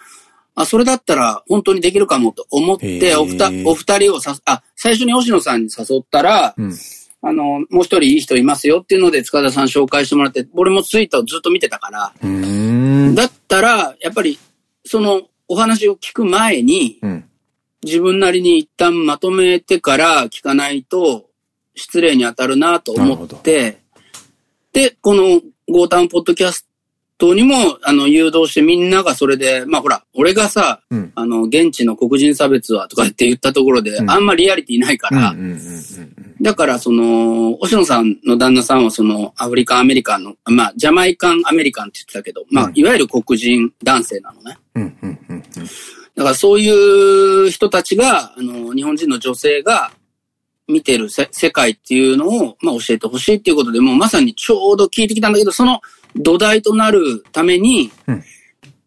あ、それだったら本当にできるかもと思って、おふた、お二人をさ、あ、最初に星野さんに誘ったら、うん、あの、もう一人いい人いますよっていうので塚田さん紹介してもらって、俺もツイートをずっと見てたから、だったら、やっぱり、そのお話を聞く前に、うん、自分なりに一旦まとめてから聞かないと失礼に当たるなと思って、で、このゴータウンポッドキャストにも、あの、誘導してみんながそれで、まあほら、俺がさ、うん、あの、現地の黒人差別はとかって言ったところで、うん、あんまリアリティないから、だからその、星野さんの旦那さんはその、アフリカンアメリカンの、まあ、ジャマイカンアメリカンって言ってたけど、まあ、いわゆる黒人男性なのね。だからそういう人たちが、あの、日本人の女性が、見てる世界っていうのを、まあ、教えてほしいっていうことで、もうまさにちょうど聞いてきたんだけど、その土台となるために、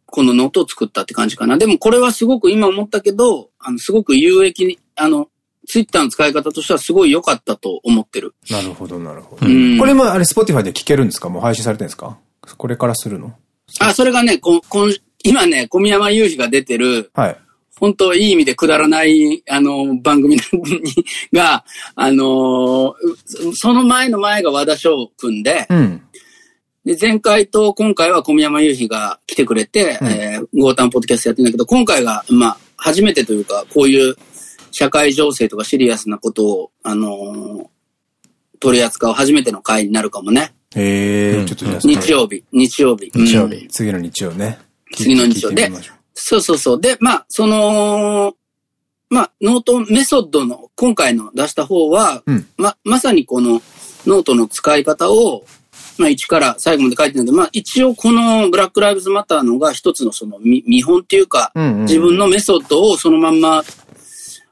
このノートを作ったって感じかな。でもこれはすごく今思ったけど、あの、すごく有益、あの、ツイッターの使い方としてはすごい良かったと思ってる。なるほど、なるほど。うん、これもあれ、スポティファイで聞けるんですか？もう配信されてるんですか？これからするの？あ、それがね、ここ今ね、小宮山雄飛が出てる、はい。本当いい意味でくだらない、あの、番組が、あのその前の前が和田翔くんで、うん、で、前回と今回は小宮山雄飛が来てくれて、うん、えー、ゴータンポッドキャストやってんだけど、今回が、まあ、初めてというか、こういう社会情勢とかシリアスなことを、あのー、取り扱う初めての回になるかもね。へえ、ちょっと日曜日、日曜日。日曜日。次の日曜ね。次の日曜。で、そうそうそう。で、まあ、その、まあ、ノートメソッドの、今回の出した方は、うん、ま、まさにこのノートの使い方を、まあ、一から最後まで書いてるんで、まあ、一応このブラックライブズマターのが一つのその見本っていうか、自分のメソッドをそのまんま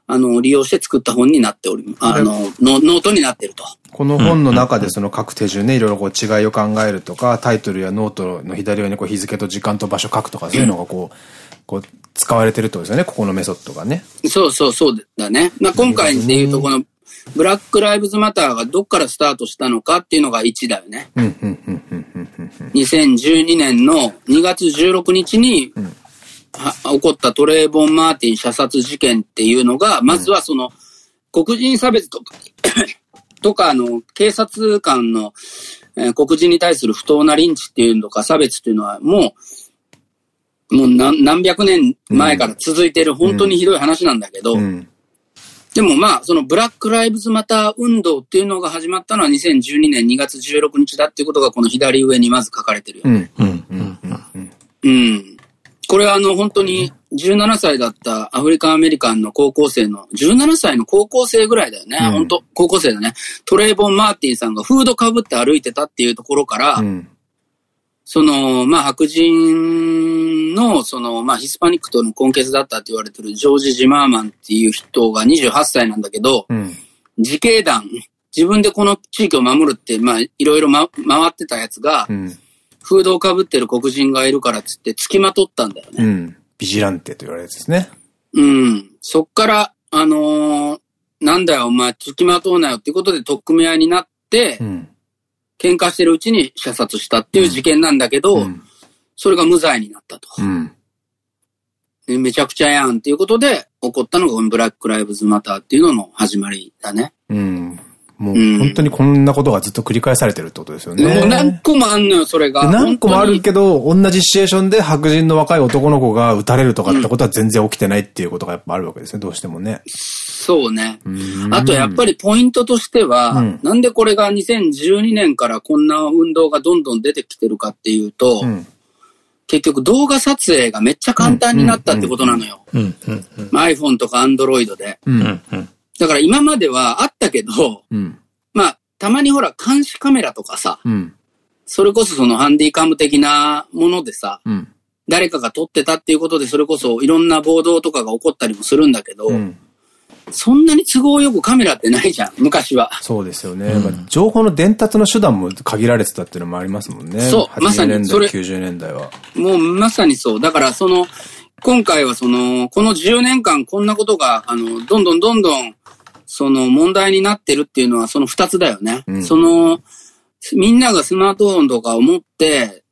あの、利用して作った本になっており、あの、ノートになってると。この本の中でその各手順ね、いろいろこう違いを考えるとか、タイトルやノートの左上にこう日付と時間と場所書くとか、そういうのがこう、こう、使われてるってことですよね、ここのメソッドがね。そうそうそうだね。まあ、今回で言うと、この、ブラック・ライブズ・マターがどっからスタートしたのかっていうのが1だよね。2012年の2月16日に、起こったトレーボン・マーティン射殺事件っていうのが、まずはその、黒人差別とか *coughs* とか、あの、警察官の、えー、黒人に対する不当なリンチっていうのか、差別っていうのは、もう、もう何何百年前から続いている本当にひどい話なんだけど、うん。うん、でもまあ、そのブラック・ライブズ・マター運動っていうのが始まったのは2012年2月16日だっていうことがこの左上にまず書かれてるよね。うん。うん。これはあの本当に17歳だったアフリカンアメリカンの高校生の、17歳の高校生ぐらいだよね。うん、本当高校生だね。トレイボン・マーティンさんがフードかぶって歩いてたっていうところから、うん、その、まあ白人の、その、まあヒスパニックとの根血だったって言われてるジョージ・ジマーマンっていう人が28歳なんだけど、うん、自警団、自分でこの地域を守るって、まあいろいろ、ま、回ってたやつが、うんフードをかぶってる黒人がいるからっつって付きまとったんだよね。うん。ビジランテと言われるやつですね。うん。そっから、あのー、なんだよお前付きまとうなよっていうことで取っ組み合いになって、うん、喧嘩してるうちに射殺したっていう事件なんだけど、うん、それが無罪になったと。うん、めちゃくちゃやんっていうことで起こったのがこのブラックライブズマターっていうのの始まりだね。うん。もう本当にこんなことがずっと繰り返されてるってことですよね。もう何個もあんのよ、それが。何個もあるけど、同じシチュエーションで白人の若い男の子が撃たれるとかってことは全然起きてないっていうことがやっぱあるわけですね、どうしてもね。そうね。あとやっぱりポイントとしては、うん、なんでこれが2012年からこんな運動がどんどん出てきてるかっていうと、うん結局動画撮影がめっちゃ簡単になったってことなのよ。iPhone とか Android で。うんうんだから今まではあったけど、うん、まあ、たまにほら、監視カメラとかさ、うん、それこそそのハンディカム的なものでさ、うん、誰かが撮ってたっていうことで、それこそいろんな暴動とかが起こったりもするんだけど、そんなに都合よくカメラってないじゃん、昔は。そうですよね。まあ、情報の伝達の手段も限られてたっていうのもありますもんね。そう、まさにそれ。90年代は。もうまさにそう。だからその、今回はその、この10年間こんなことが、あの、どんどんどんどんその問題になってるっていうのはその二つだよね。うん、その、みんながスマートフォンとかを持って、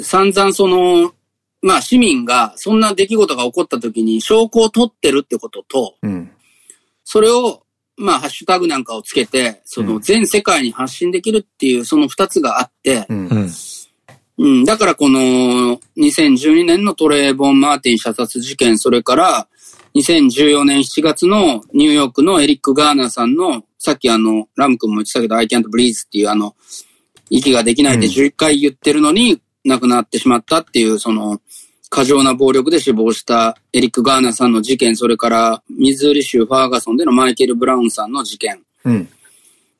散々その、まあ市民がそんな出来事が起こった時に証拠を取ってるってことと、うん、それを、まあハッシュタグなんかをつけて、その全世界に発信できるっていうその二つがあって、うん、うん、だからこの2012年のトレーボン・マーティン射殺事件、それから2014年7月のニューヨークのエリック・ガーナーさんの、さっきあの、ラム君も言ってたけど、I can't breathe っていうあの、息ができないって11回言ってるのに、亡くなってしまったっていう、その、過剰な暴力で死亡したエリック・ガーナーさんの事件、それからミズーリ州ファーガソンでのマイケル・ブラウンさんの事件。うん、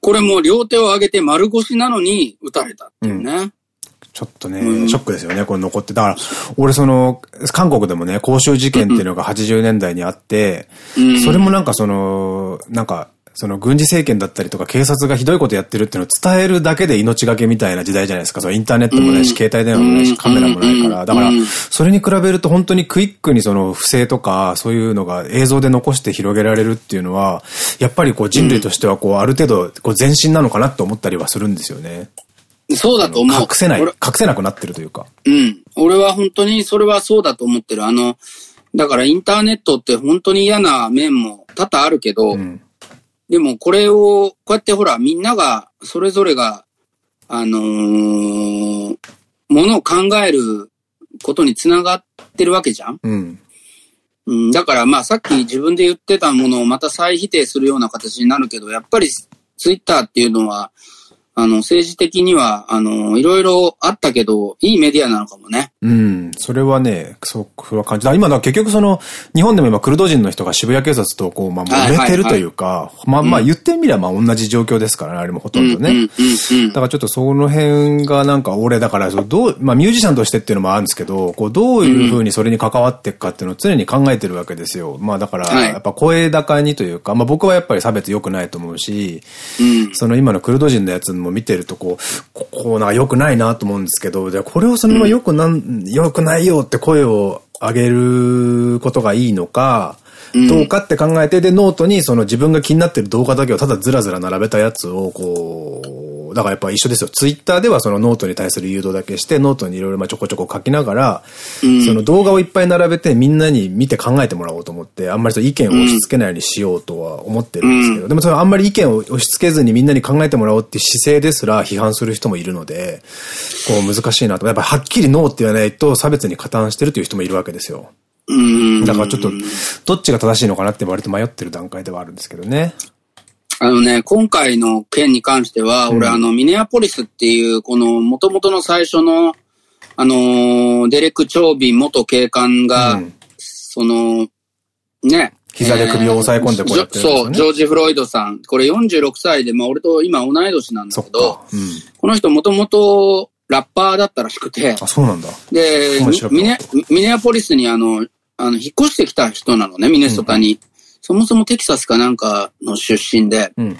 これも両手を上げて丸腰なのに撃たれたっていうね。うんちょっとね、うん、ショックですよね、これ残って。だから、俺その、韓国でもね、公衆事件っていうのが80年代にあって、うん、それもなんかその、なんか、その軍事政権だったりとか警察がひどいことやってるっていうのを伝えるだけで命がけみたいな時代じゃないですか。そのインターネットもないし、携帯電話もないし、カメラもないから。だから、それに比べると本当にクイックにその不正とか、そういうのが映像で残して広げられるっていうのは、やっぱりこう人類としてはこう、ある程度、こう前進なのかなって思ったりはするんですよね。そうだと思う。隠せない、隠せなくなってるというか。うん。俺は本当にそれはそうだと思ってる。あの、だからインターネットって本当に嫌な面も多々あるけど、うんでもこれを、こうやってほら、みんなが、それぞれが、あのー、ものを考えることにつながってるわけじゃんうん。うん、だからまあさっき自分で言ってたものをまた再否定するような形になるけど、やっぱりツイッターっていうのは、あの、政治的には、あの、いろいろあったけど、いいメディアなのかもね。うん。それはね、そう、は感じた。今、だ結局その、日本でも今、クルド人の人が渋谷警察と、こう、まあ、揉めてるというか、まあまあ、言ってみれば、まあ、同じ状況ですからね、あれもほとんどね。だからちょっとその辺が、なんか、俺、だから、どう、まあ、ミュージシャンとしてっていうのもあるんですけど、こう、どういうふうにそれに関わっていくかっていうのを常に考えてるわけですよ。まあ、だから、やっぱ声高にというか、まあ、僕はやっぱり差別良くないと思うし、その今のクルド人のやつも見てると、こう、ここなんか良くないなと思うんですけど、じゃこれをそのまま良くなん、良くないよって声を上げることがいいのか、どうかって考えて、で、ノートにその自分が気になってる動画だけをただずらずら並べたやつを、こう、だからやっぱ一緒ですよ。ツイッターではそのノートに対する誘導だけして、ノートにいろいろちょこちょこ書きながら、うん、その動画をいっぱい並べてみんなに見て考えてもらおうと思って、あんまりその意見を押し付けないようにしようとは思ってるんですけど、うん、でもそれあんまり意見を押し付けずにみんなに考えてもらおうっていう姿勢ですら批判する人もいるので、こう難しいなと。やっぱはっきりノーって言わないと差別に加担してるという人もいるわけですよ。だからちょっと、どっちが正しいのかなって割と迷ってる段階ではあるんですけどね。あのね、今回の件に関しては、俺、あの、ミネアポリスっていう、この、元々の最初の、あのー、デレク・チョービン元警官が、うん、その、ね。膝で首を押さえ込んでこうやって、ね、そう、ジョージ・フロイドさん。これ46歳で、まあ俺と今同い年なんだけど、うん、この人もともとラッパーだったらしくて。あ、そうなんだ。で、ミネ、ミネアポリスにあの、あの、引っ越してきた人なのね、ミネソタに。うん、そもそもテキサスかなんかの出身で。うん、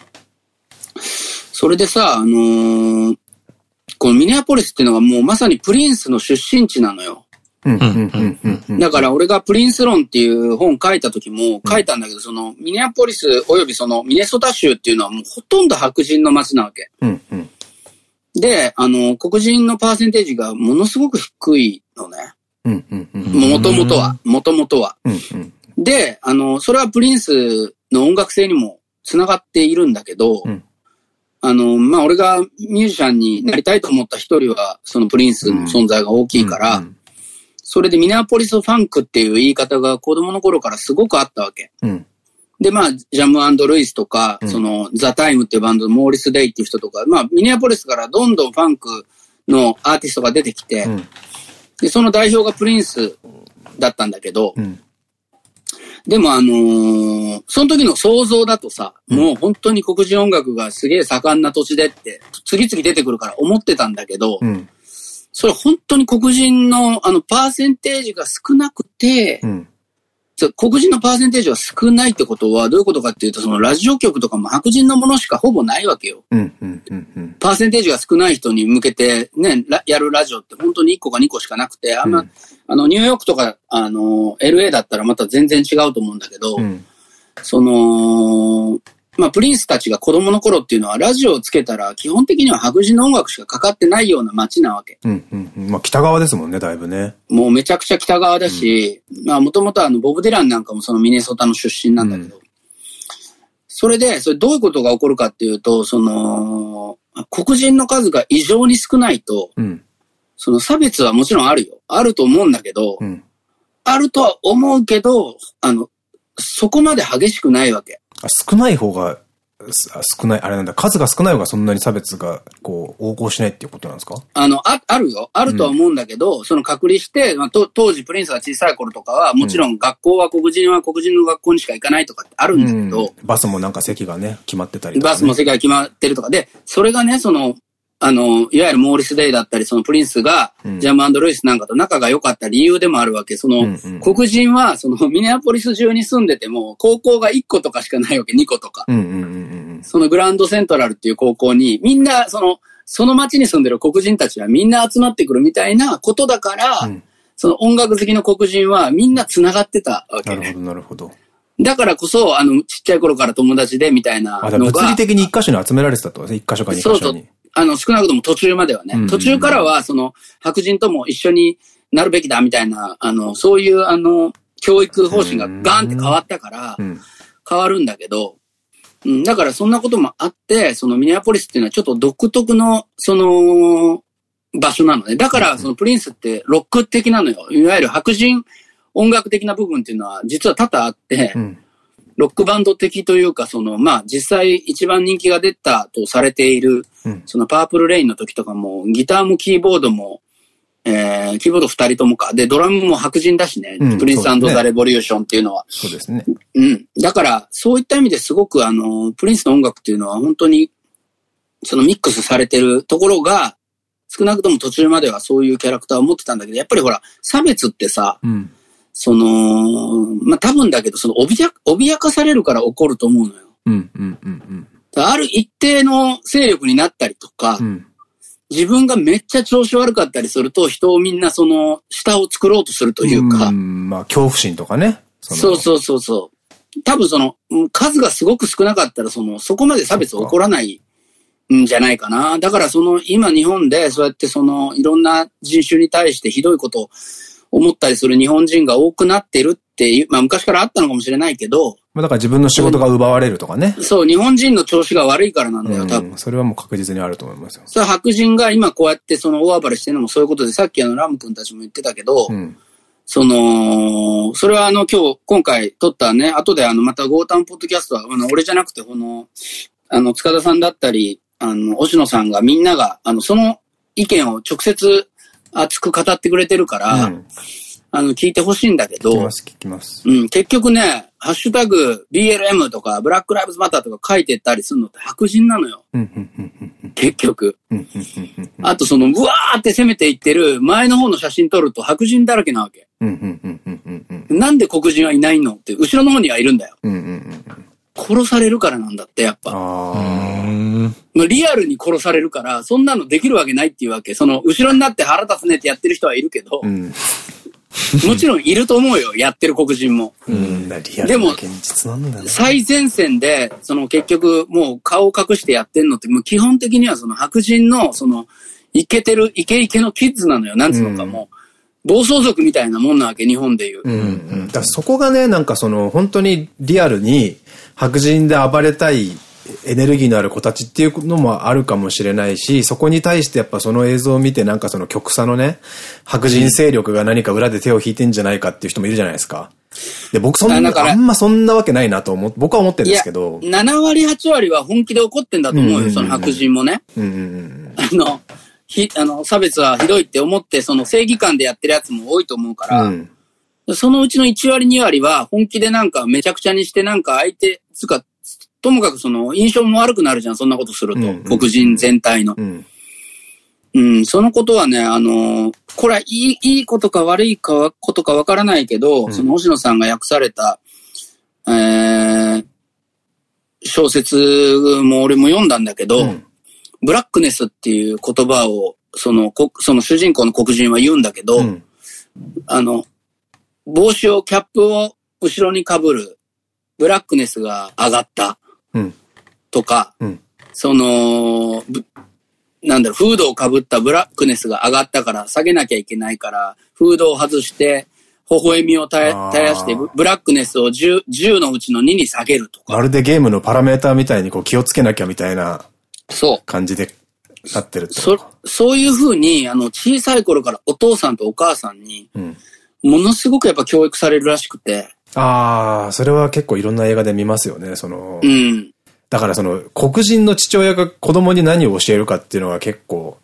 それでさ、あのー、このミネアポリスっていうのがもうまさにプリンスの出身地なのよ。だから俺がプリンス論っていう本書いた時も書いたんだけど、そのミネアポリスおよびそのミネソタ州っていうのはもうほとんど白人の街なわけ。で、あの、黒人のパーセンテージがものすごく低いのね。もともとは、もともとは。で、あの、それはプリンスの音楽性にも繋がっているんだけど、うん、あの、まあ、俺がミュージシャンになりたいと思った一人は、そのプリンスの存在が大きいから、それでミネアポリスファンクっていう言い方が子供の頃からすごくあったわけ。うん、で、まあ、ジャムルイスとか、その、ザ・タイムっていうバンドのモーリス・デイっていう人とか、まあ、ミネアポリスからどんどんファンクのアーティストが出てきて、で、その代表がプリンスだったんだけど、うん、でもあのー、その時の想像だとさ、うん、もう本当に黒人音楽がすげえ盛んな土地でって、次々出てくるから思ってたんだけど、うん、それ本当に黒人のあのパーセンテージが少なくて、黒人のパーセンテージが少ないってことはどういうことかっていうと、そのラジオ局とかも白人のものしかほぼないわけよ。パーセンテージが少ない人に向けてね、やるラジオって本当に1個か2個しかなくて、あんま、うん、あの、ニューヨークとか、あの、LA だったらまた全然違うと思うんだけど、うん、その、まあ、プリンスたちが子供の頃っていうのは、ラジオをつけたら、基本的には白人の音楽しかかかってないような街なわけ。うんうんうん。まあ、北側ですもんね、だいぶね。もうめちゃくちゃ北側だし、うん、まあ、もともとあの、ボブ・ディランなんかもそのミネソタの出身なんだけど、うん、それで、それどういうことが起こるかっていうと、その、黒人の数が異常に少ないと、うん、その差別はもちろんあるよ。あると思うんだけど、あるとは思うけど、あの、そこまで激しくないわけ。少ない方が、少ない、あれなんだ、数が少ない方がそんなに差別が、こう、横行しないっていうことなんですか？あの、あ、あるよ。あるとは思うんだけど、うん、その隔離して、まあ、と当時プリンスが小さい頃とかは、もちろん学校は黒人は黒人の学校にしか行かないとかってあるんだけど、うん、バスもなんか席がね、決まってたりとか、ね、バスも席が決まってるとか。で、それがね、その、あの、いわゆるモーリス・デイだったり、そのプリンスが、ジャムルイスなんかと仲が良かった理由でもあるわけ。その、黒人は、その、ミネアポリス中に住んでても、高校が1個とかしかないわけ、2個とか。そのグランドセントラルっていう高校に、みんな、その、その街に住んでる黒人たちはみんな集まってくるみたいなことだから、うん、その音楽好きの黒人はみんな繋がってたわけ、ね。なるほど、なるほど。だからこそ、あの、ちっちゃい頃から友達でみたいなのが。物理的に一箇所に集められてたと一箇所か二箇所に。そうそう。あの、少なくとも途中まではね。途中からは、その、白人とも一緒になるべきだみたいな、あの、そういう、あの、教育方針がガンって変わったから、変わるんだけど、うん、だからそんなこともあって、そのミネアポリスっていうのはちょっと独特の、その、場所なのね。だから、そのプリンスってロック的なのよ。いわゆる白人音楽的な部分っていうのは実は多々あって、うんロックバンド的というか、その、まあ、実際一番人気が出たとされている、うん、そのパープルレインの時とかも、ギターもキーボードも、えー、キーボード二人ともか。で、ドラムも白人だしね。うん、プリンスザ・レボリューションっていうのは。そうですね。うん。だから、そういった意味ですごく、あの、プリンスの音楽っていうのは本当に、そのミックスされてるところが、少なくとも途中まではそういうキャラクターを持ってたんだけど、やっぱりほら、差別ってさ、うんその、まあ、多分だけど、その脅、脅かされるから起こると思うのよ。うんうんうんうん。ある一定の勢力になったりとか、うん、自分がめっちゃ調子悪かったりすると、人をみんなその、下を作ろうとするというか。うまあ、恐怖心とかね。そうそうそうそう。多分その、数がすごく少なかったら、その、そこまで差別起こらないんじゃないかな。だからその、今日本でそうやってその、いろんな人種に対してひどいことを思ったりする日本人が多くなってるっていう、まあ昔からあったのかもしれないけど。まあだから自分の仕事が奪われるとかね。そう、日本人の調子が悪いからなんだよ、多分。それはもう確実にあると思いますよ。それ白人が今こうやってその大暴れしてるのもそういうことで、さっきあのラム君たちも言ってたけど、うん、その、それはあの今日、今回撮ったね、後であのまたゴータンポッドキャストは、あの俺じゃなくてこの、あの塚田さんだったり、あの、星野さんがみんなが、あの、その意見を直接熱く語ってくれてるから、うん、あの、聞いてほしいんだけど、聞きます、聞きます。うん、結局ね、ハッシュタグ BLM とかブラックライブズマターとか書いてったりするのって白人なのよ。結局。あとその、うわーって攻めていってる前の方の写真撮ると白人だらけなわけ。なんで黒人はいないのって、後ろの方にはいるんだよ。殺されるからなんだって、やっぱ。まあ、リアルに殺されるから、そんなのできるわけないっていうわけ。その、後ろになって腹立つねってやってる人はいるけど、うん、もちろんいると思うよ、やってる黒人も。うん、でも、最前線で、その結局もう顔を隠してやってんのって、もう基本的にはその白人の、その、イケてる、イケイケのキッズなのよ、なんつうのかもう。暴走族みたいなもんなわけ、日本でいう。うん、うん。だそこがね、なんかその、本当にリアルに白人で暴れたいエネルギーのある子たちっていうのもあるかもしれないし、そこに対してやっぱその映像を見てなんかその極左のね、白人勢力が何か裏で手を引いてんじゃないかっていう人もいるじゃないですか。で、僕そんな、あんまそんなわけないなと思僕は思ってるんですけど。7割8割は本気で怒ってんだと思うよ、その白人もね。あの、ひ、あの、差別はひどいって思って、その正義感でやってるやつも多いと思うから、うん、そのうちの1割2割は本気でなんかめちゃくちゃにしてなんか相手、つか、ともかくその印象も悪くなるじゃん、そんなことすると。うんうん、黒人全体の。うん、うん、そのことはね、あのー、これはいい、いいことか悪いかことかわからないけど、うん、その星野さんが訳された、えー、小説も俺も読んだんだけど、うん、ブラックネスっていう言葉を、その、その主人公の黒人は言うんだけど、あの、帽子を、キャップを後ろに被るブラックネスが上がった。とか、うん、その、なんだろう、フードをかぶったブラックネスが上がったから下げなきゃいけないから、フードを外して、微笑みを絶やしてブ、ラックネスを 10, 10のうちの2に下げるとか。まるでゲームのパラメーターみたいにこう気をつけなきゃみたいな感じでなってるってそそういうふうに、あの、小さい頃からお父さんとお母さんに、ものすごくやっぱ教育されるらしくて。ああ、それは結構いろんな映画で見ますよね、その。うん。だからその、黒人の父親が子供に何を教えるかっていうのが結構、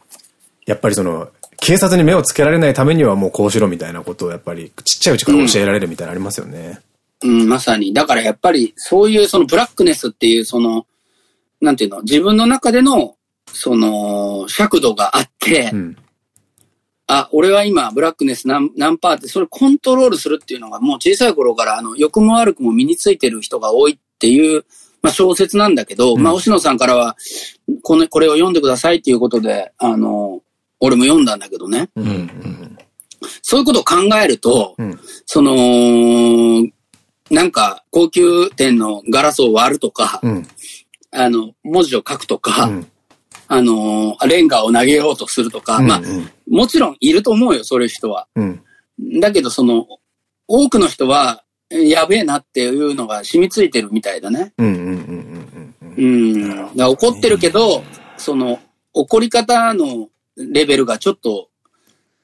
やっぱりその、警察に目をつけられないためにはもうこうしろみたいなことをやっぱりちっちゃいうちから教えられるみたいなのありますよね。うん、うん、まさに。だからやっぱりそういうそのブラックネスっていうその、なんていうの、自分の中でのその、尺度があって、うん。あ、俺は今、ブラックネス何何パーって、それコントロールするっていうのが、もう小さい頃から、あの、良くも悪くも身についてる人が多いっていう、まあ小説なんだけど、うんまあ、星野さんからは、この、これを読んでくださいっていうことで、あの、俺も読んだんだけどね。うん。うん。そういうことを考えると、うん。その、なんか、高級店のガラスを割るとか、うん。あの、文字を書くとか、うん。あの、レンガを投げようとするとか、まあ、うん。もちろんいると思うよ、そういう人は。うん。だけど、その、多くの人は、やべえなっていうのが染みついてるみたいだね。うん。怒ってるけど、その、怒り方のレベルがちょっと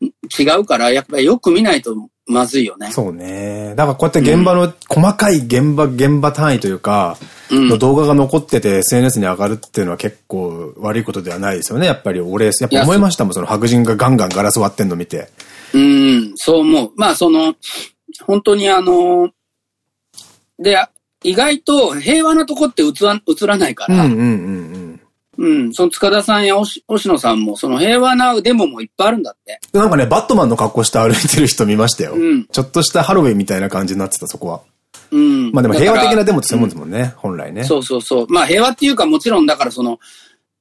違うから、やっぱりよく見ないとまずいよね。そうね。だからこうやって現場の細かい現場、現場単位というか、うんの動画が残ってて SNS に上がるっていうのは結構悪いことではないですよね。やっぱり俺、やっぱ思いましたもん。その白人がガンガンガラス割ってんの見て。うん、そう思う。まあ、その、本当にあの、で、意外と平和なとこって映ら映らないから、うんうんうんうん、その塚田さんや押押野さんも、その平和なデモもいっぱいあるんだって。うん。なんかね、バットマンの格好して歩いてる人見ましたよ。うんちょっとしたハロウィンみたいな感じになってた、そこは。うん。まあでも平和的なデモってそういうもんですもんね、本来ね。らそうそうそう。まあ平和っていうかもちろんだからその、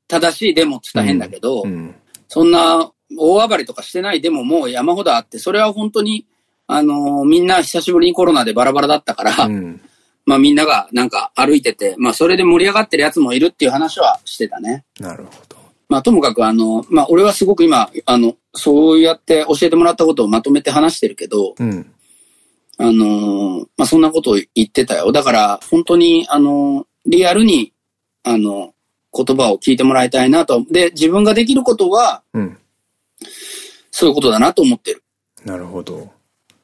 正しいデモって言ったら変だけど、うん。そんな大暴れとかしてないデモも山ほどあって、それは本当に、あのーみんな久しぶりにコロナでバラバラだったから、うん。まあみんながなんか歩いてて、まあそれで盛り上がってるやつもいるっていう話はしてたね。なるほど。まあともかくあの、まあ俺はすごく今、あの、そうやって教えてもらったことをまとめて話してるけど、うん。あのーまあそんなことを言ってたよ。だから本当にあの、リアルに、あの、言葉を聞いてもらいたいなと。で、自分ができることは、うん。そういうことだなと思ってる。なるほど。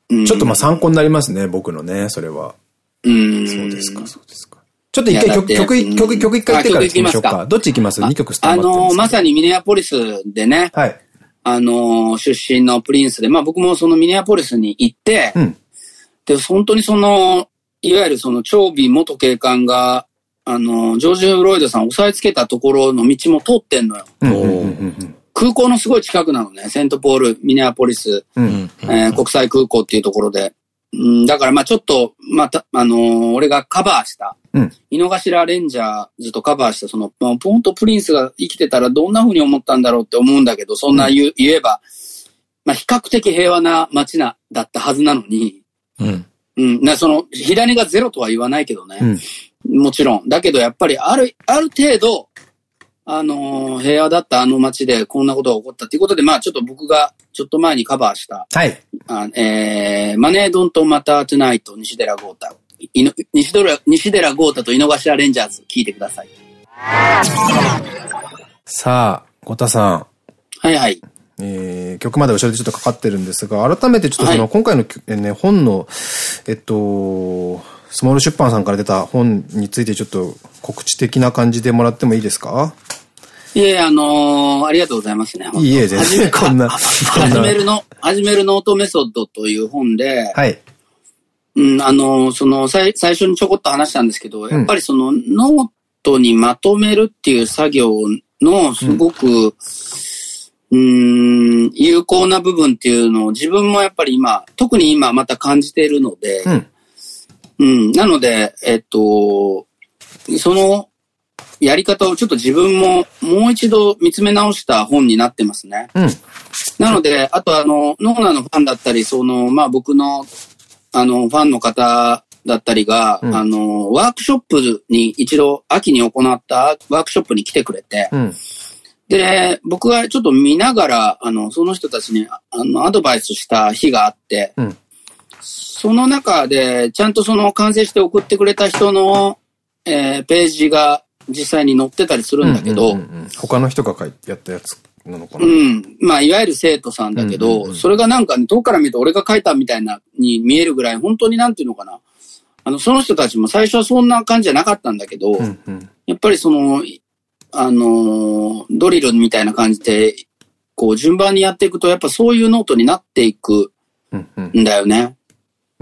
うん、ちょっとまあ参考になりますね、僕のね、それは。うん。そうですか、そうですか。ちょっと一回曲、曲、うん曲、曲一回言ってからあ聞きましょうか。どっち行きます ?2 曲スタあンバってるんですけどのーまさにミネアポリスでね、はい。あのー出身のプリンスで、まあ僕もそのミネアポリスに行って、うん。で、本当にその、いわゆるその、長尾元警官が、あの、ジョージ・フロイドさんを押さえつけたところの道も通ってんのよ。うんうんうん空港のすごい近くなのね。セントポール、ミネアポリス、国際空港っていうところで。うん、だからまあちょっと、また、あのー俺がカバーした、うん井の頭レンジャーズとカバーした、その、まあポンとプリンスが生きてたらどんな風に思ったんだろうって思うんだけど、そんな言えば、まあ比較的平和な街な、だったはずなのに、うん。うん、な、その、火種がゼロとは言わないけどね。うん。もちろん。だけどやっぱりある、ある程度、あのー平和だったあの街でこんなことが起こったっていうことで、まあちょっと僕がちょっと前にカバーした、はい。あえー、マネードントマタートゥナイト西寺豪太。いの西寺、西寺豪太と井の頭レンジャーズ聞いてください。さあ、小田さん。はいはい。えー、曲まで後ろでちょっとかかってるんですが、改めてちょっとその、はい今回の、えーね、本の、えっと、スモール出版さんから出た本についてちょっと告知的な感じでもらってもいいですか？いえ、あのーありがとうございますね。いいえ、全然こんな、*laughs* 始な。めるの、始めるノートメソッドという本で、はい。うん、あの、その、最最初にちょこっと話したんですけど、やっぱりその、ノートにまとめるっていう作業の、すごく、うん、有効な部分っていうのを自分もやっぱり今、特に今また感じているので、うん。うん、なので、えっと、その、やり方をちょっと自分ももう一度見つめ直した本になってますね。うん。なので、あとあの、ノーナのファンだったり、その、まあ僕の、あの、ファンの方だったりが、うんあの、ワークショップに一度秋に行ったワークショップに来てくれて、うん。で、僕がちょっと見ながら、あの、その人たちに、あの、アドバイスした日があって、うんその中で、ちゃんとその完成して送ってくれた人の、えーページが実際に載ってたりするんだけど、他の人が書いてやったやつなのかな？うん。まあ、いわゆる生徒さんだけど、それがなんか、ね、遠くから見ると俺が書いたみたいな、に見えるぐらい、本当になんていうのかな。あの、その人たちも最初はそんな感じじゃなかったんだけど、うんうん。やっぱりその、あのードリルみたいな感じで、こう、順番にやっていくと、やっぱそういうノートになっていく。んだよね。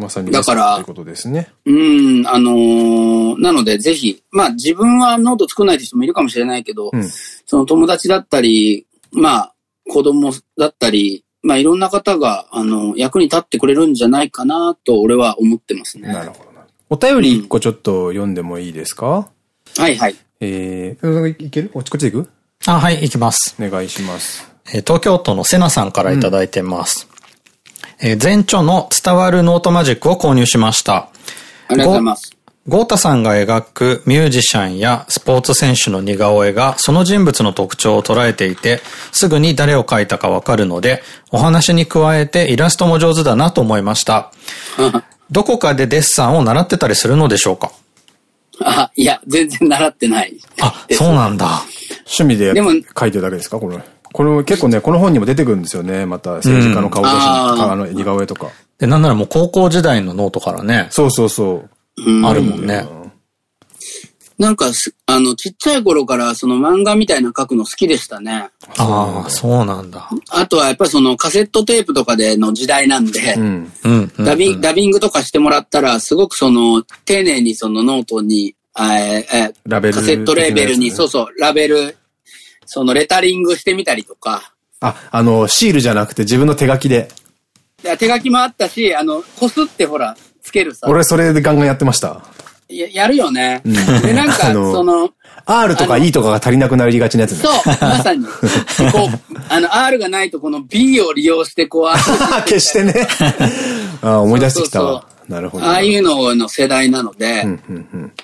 まさに。だから、ということですね。うん、あのーなのでぜひ、まあ自分はノート作らない人もいるかもしれないけど、うんその友達だったり、まあ子供だったり、まあいろんな方が、あの、役に立ってくれるんじゃないかなと俺は思ってますね。なるほどな。お便り一個ちょっと読んでもいいですか、はいはい。えー、いける？こっちこっちで行く？あ、はい、行きます。お願いします。えー東京都のセナさんからいただいてます。えー前著の伝わるノートマジックを購入しました。ありがとうございます。ゴータさんが描くミュージシャンやスポーツ選手の似顔絵がその人物の特徴を捉えていて、すぐに誰を描いたかわかるので、お話に加えてイラストも上手だなと思いました。*laughs* どこかでデッサンを習ってたりするのでしょうか？あ、いや、全然習ってない。あ、そうなんだ。趣味で書いてるだけですかこれ。これ結構ね、この本にも出てくるんですよね。また政治家の顔写真、あーあの似顔絵とか。で、なんならもう高校時代のノートからね、そうそうそう。うんあるもんね。なんかす、あの、ちっちゃい頃からその漫画みたいな描くの好きでしたね。ああ、そうなんだ。あとはやっぱりそのカセットテープとかでの時代なんで、うん。うん、うん。ダビダビングとかしてもらったら、すごくその、丁寧にそのノートに、えーえーラベルカセットレーベルに、そうそう、ラベル、そのレタリングしてみたりとか、あ、あの、シールじゃなくて自分の手書きで。で手書きもあったし、あの、こすってほら、つけるさ。俺それでガンガンやってました。ややるよね。んで、なんか、あのその、R とか E とかが足りなくなりがちなやつね。そう、まさに。*laughs* こう、あの、R がないとこの B を利用して、こう、*laughs* あ決してね。あ思い出してきたわなるほど。ああいうのの世代なので。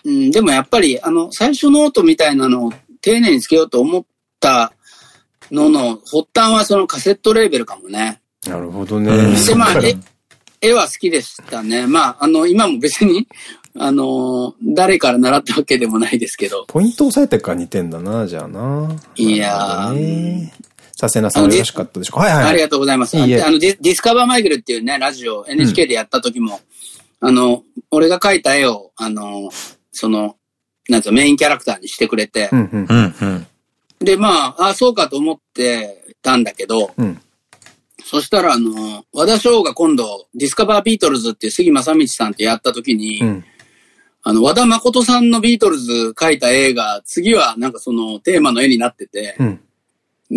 うん、でもやっぱり、あの、最初ノートみたいなのを丁寧につけようと思ったのの発端はそのカセットレーベルかもね。なるほどね。うんで、まあ、絵、絵は好きでしたね。まあ、あの、今も別に、あの、誰から習ったわけでもないですけど。ポイント押さえてから似てんだな、じゃあな。いやーさ、セナさんよろしかったでしょうか。はいはい。ありがとうございます。いいえあのディ、ディスカバーマイケルっていうね、ラジオ、NHK でやった時も、あの、俺が描いた絵を、あの、その、なんつうのメインキャラクターにしてくれて、うんうん。うん、うん。で、まあ、あそうかと思ってたんだけど、うん。そしたら、あの、和田唱が今度、ディスカバービートルズっていう杉真理さんとやった時に、うん。あの、和田誠さんのビートルズ描いた絵が、次はなんかそのテーマの絵になってて、うん。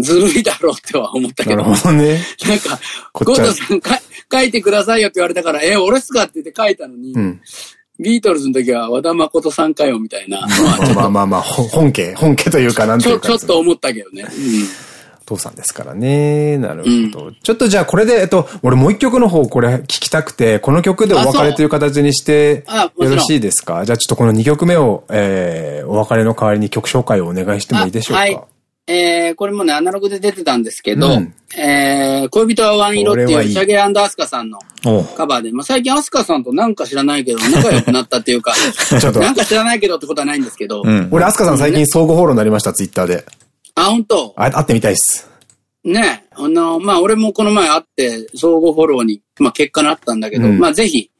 ずるいだろうっては思ったけど、なるほどね。*laughs* なんか、ゴータさんか書いてくださいよって言われたから、え、俺っすかって言って書いたのに、うん。ビートルズの時は和田誠さんかよみたいな、まあまあまあまあ、ほ本家、*laughs* 本家というか、なんていうか。ちょっと思ったけどね。お父さんですからね。なるほど。ちょっとじゃあこれで、えっと、俺もう一曲の方これ聞きたくて、この曲でお別れという形にしてよろしいですか？じゃあちょっとこの2曲目を、えー、お別れの代わりに曲紹介をお願いしてもいいでしょうか？あはいえー、これもね、アナログで出てたんですけど、うん。えー、恋人はワン色っていうシャゲアスカさんのカバーで、まあ最近アスカさんとなんか知らないけど、仲良くなったっていうか、*laughs* ちょっと。なんか知らないけどってことはないんですけど、うん。俺、アスカさん最近相互フォローになりました、ツイッターで。あ、本当？あ、会ってみたいっす。ね、あの、まあ俺もこの前会って、相互フォローに、まあ結果なったんだけど、うん。まあぜひ、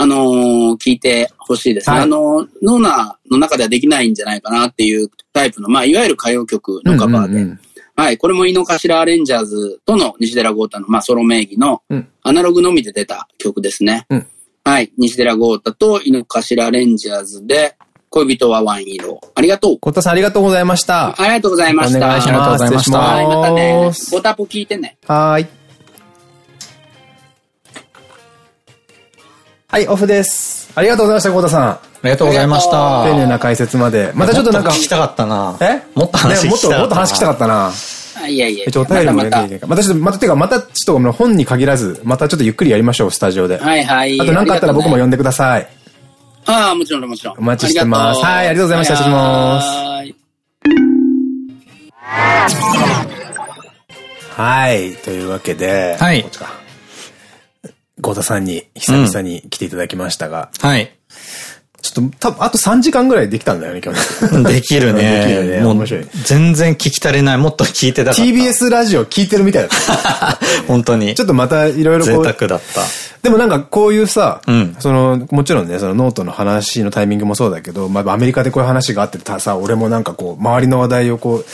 あのー聞いてほしいですね。はいあの、ノーナの中ではできないんじゃないかなっていうタイプの、まあいわゆる歌謡曲のカバーで、うんうんうんはい。これも井の頭アレンジャーズとの西寺豪太の、まあ、ソロ名義のうん、アナログのみで出た曲ですね。うんはい。西寺豪太と井の頭アレンジャーズで、恋人はワン色。ありがとう。コッタさんありがとうございました。ありがとうございました。お願いします。ありがとうございましたはい。またねボタポ聞いてね。はーい。はい、オフです。ありがとうございました、コッタさん。ありがとうございました。丁寧な解説まで。またちょっとなんかも、聞きたかったな。え？もっと話ねもっと、聞きたかったな。もっと話聞きたかったな。あいやいや。一応お便りもねまたちょっと、また、てか、また、ちょっと本に限らず、またちょっとゆっくりやりましょう、スタジオで。た。はいはい。あと何かあったら僕も呼んでください。ああ、もちろんもちろん。お待ちしてますありがとうはいありがとうございました失礼しますはいはい。というわけで、はいこっちか。ゴータさんに久々に来ていただきましたが、はい。ちょっと多分あと3時間ぐらいできたんだよね、今日。*laughs* できるね。できるね。もう面白い。全然聞き足りない。もっと聞いてたかった。TBS ラジオ聞いてるみたいだった。*laughs* 本当に。ちょっとまたいろいろ贅こう、沢だった。でもなんかこういうさ、うんその、もちろんね、そのノートの話のタイミングもそうだけど、まあアメリカでこういう話があってたさ、俺もなんかこう、周りの話題をこう、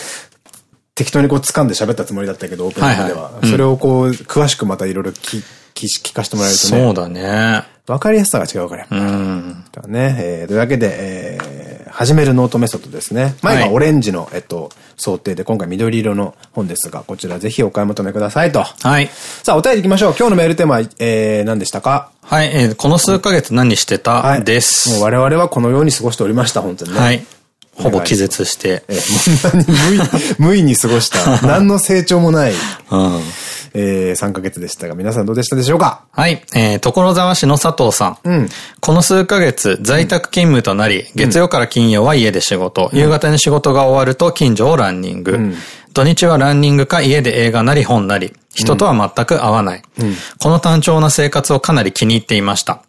適当にこう掴んで喋ったつもりだったけど、オープニングでは。それをこう、詳しくまたいろいろ聞聞聞かせてもらえるとね。そうだね。わかりやすさが違うから。うん。だね。えー、というわけで、えー、始めるノートメソッドですね。前がオレンジの、えっと、装丁で、今回緑色の本ですが、こちらぜひお買い求めくださいと。はい。さあ、お便り行きましょう。今日のメールテーマは、えー、何でしたか？はい、えー、この数ヶ月何してた？です、はい、もう我々はこのように過ごしておりました、本当にね。はい。ほぼ気絶して。えー、もう何無無意に過ごした。*laughs* 何の成長もない。うん。えー、3ヶ月でしたが、皆さんどうでしたでしょうか？はい。えー、所沢市の佐藤さん。うん。この数ヶ月、在宅勤務となり、月曜から金曜は家で仕事、うん、夕方に仕事が終わると近所をランニング。うん、土日はランニングか家で映画なり本なり、人とは全く会わない。うん、この単調な生活をかなり気に入っていました。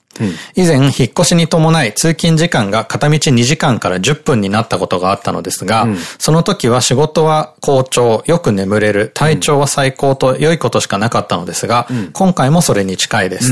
以前、引っ越しに伴い通勤時間が片道2時間から10分になったことがあったのですが、うん、その時は仕事は好調、よく眠れる、体調は最高と良いことしかなかったのですが、うん、今回もそれに近いです。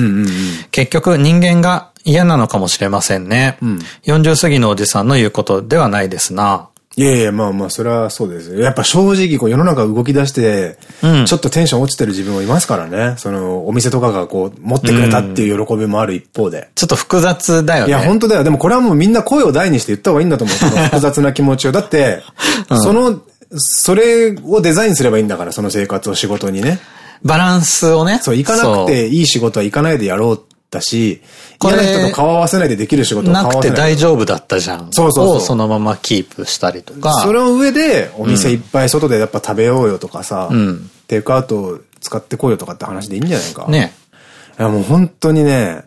結局、人間が嫌なのかもしれませんね。うん、40過ぎのおじさんの言うことではないですな。いやいや、まあまあ、それはそうですよ。やっぱ正直、こう世の中動き出して、ちょっとテンション落ちてる自分もいますからね。その、お店とかがこう、持ってくれたっていう喜びもある一方で。ちょっと複雑だよね。いや、本当だよ。でもこれはもうみんな声を大にして言った方がいいんだと思う。*laughs* その複雑な気持ちを。だって、うん、その、それをデザインすればいいんだから、その生活を仕事にね。バランスをね。そう、行かなくていい仕事は行かないでやろうったし、嫌な人と顔合わせないでできる仕事をなくて大丈夫だったじゃん。そうそうそう。そのままキープしたりとか。その上で、お店いっぱい外でやっぱ食べようよとかさ、うん、テイクアウト使ってこいよとかって話でいいんじゃないか。ね。いやもう本当にね、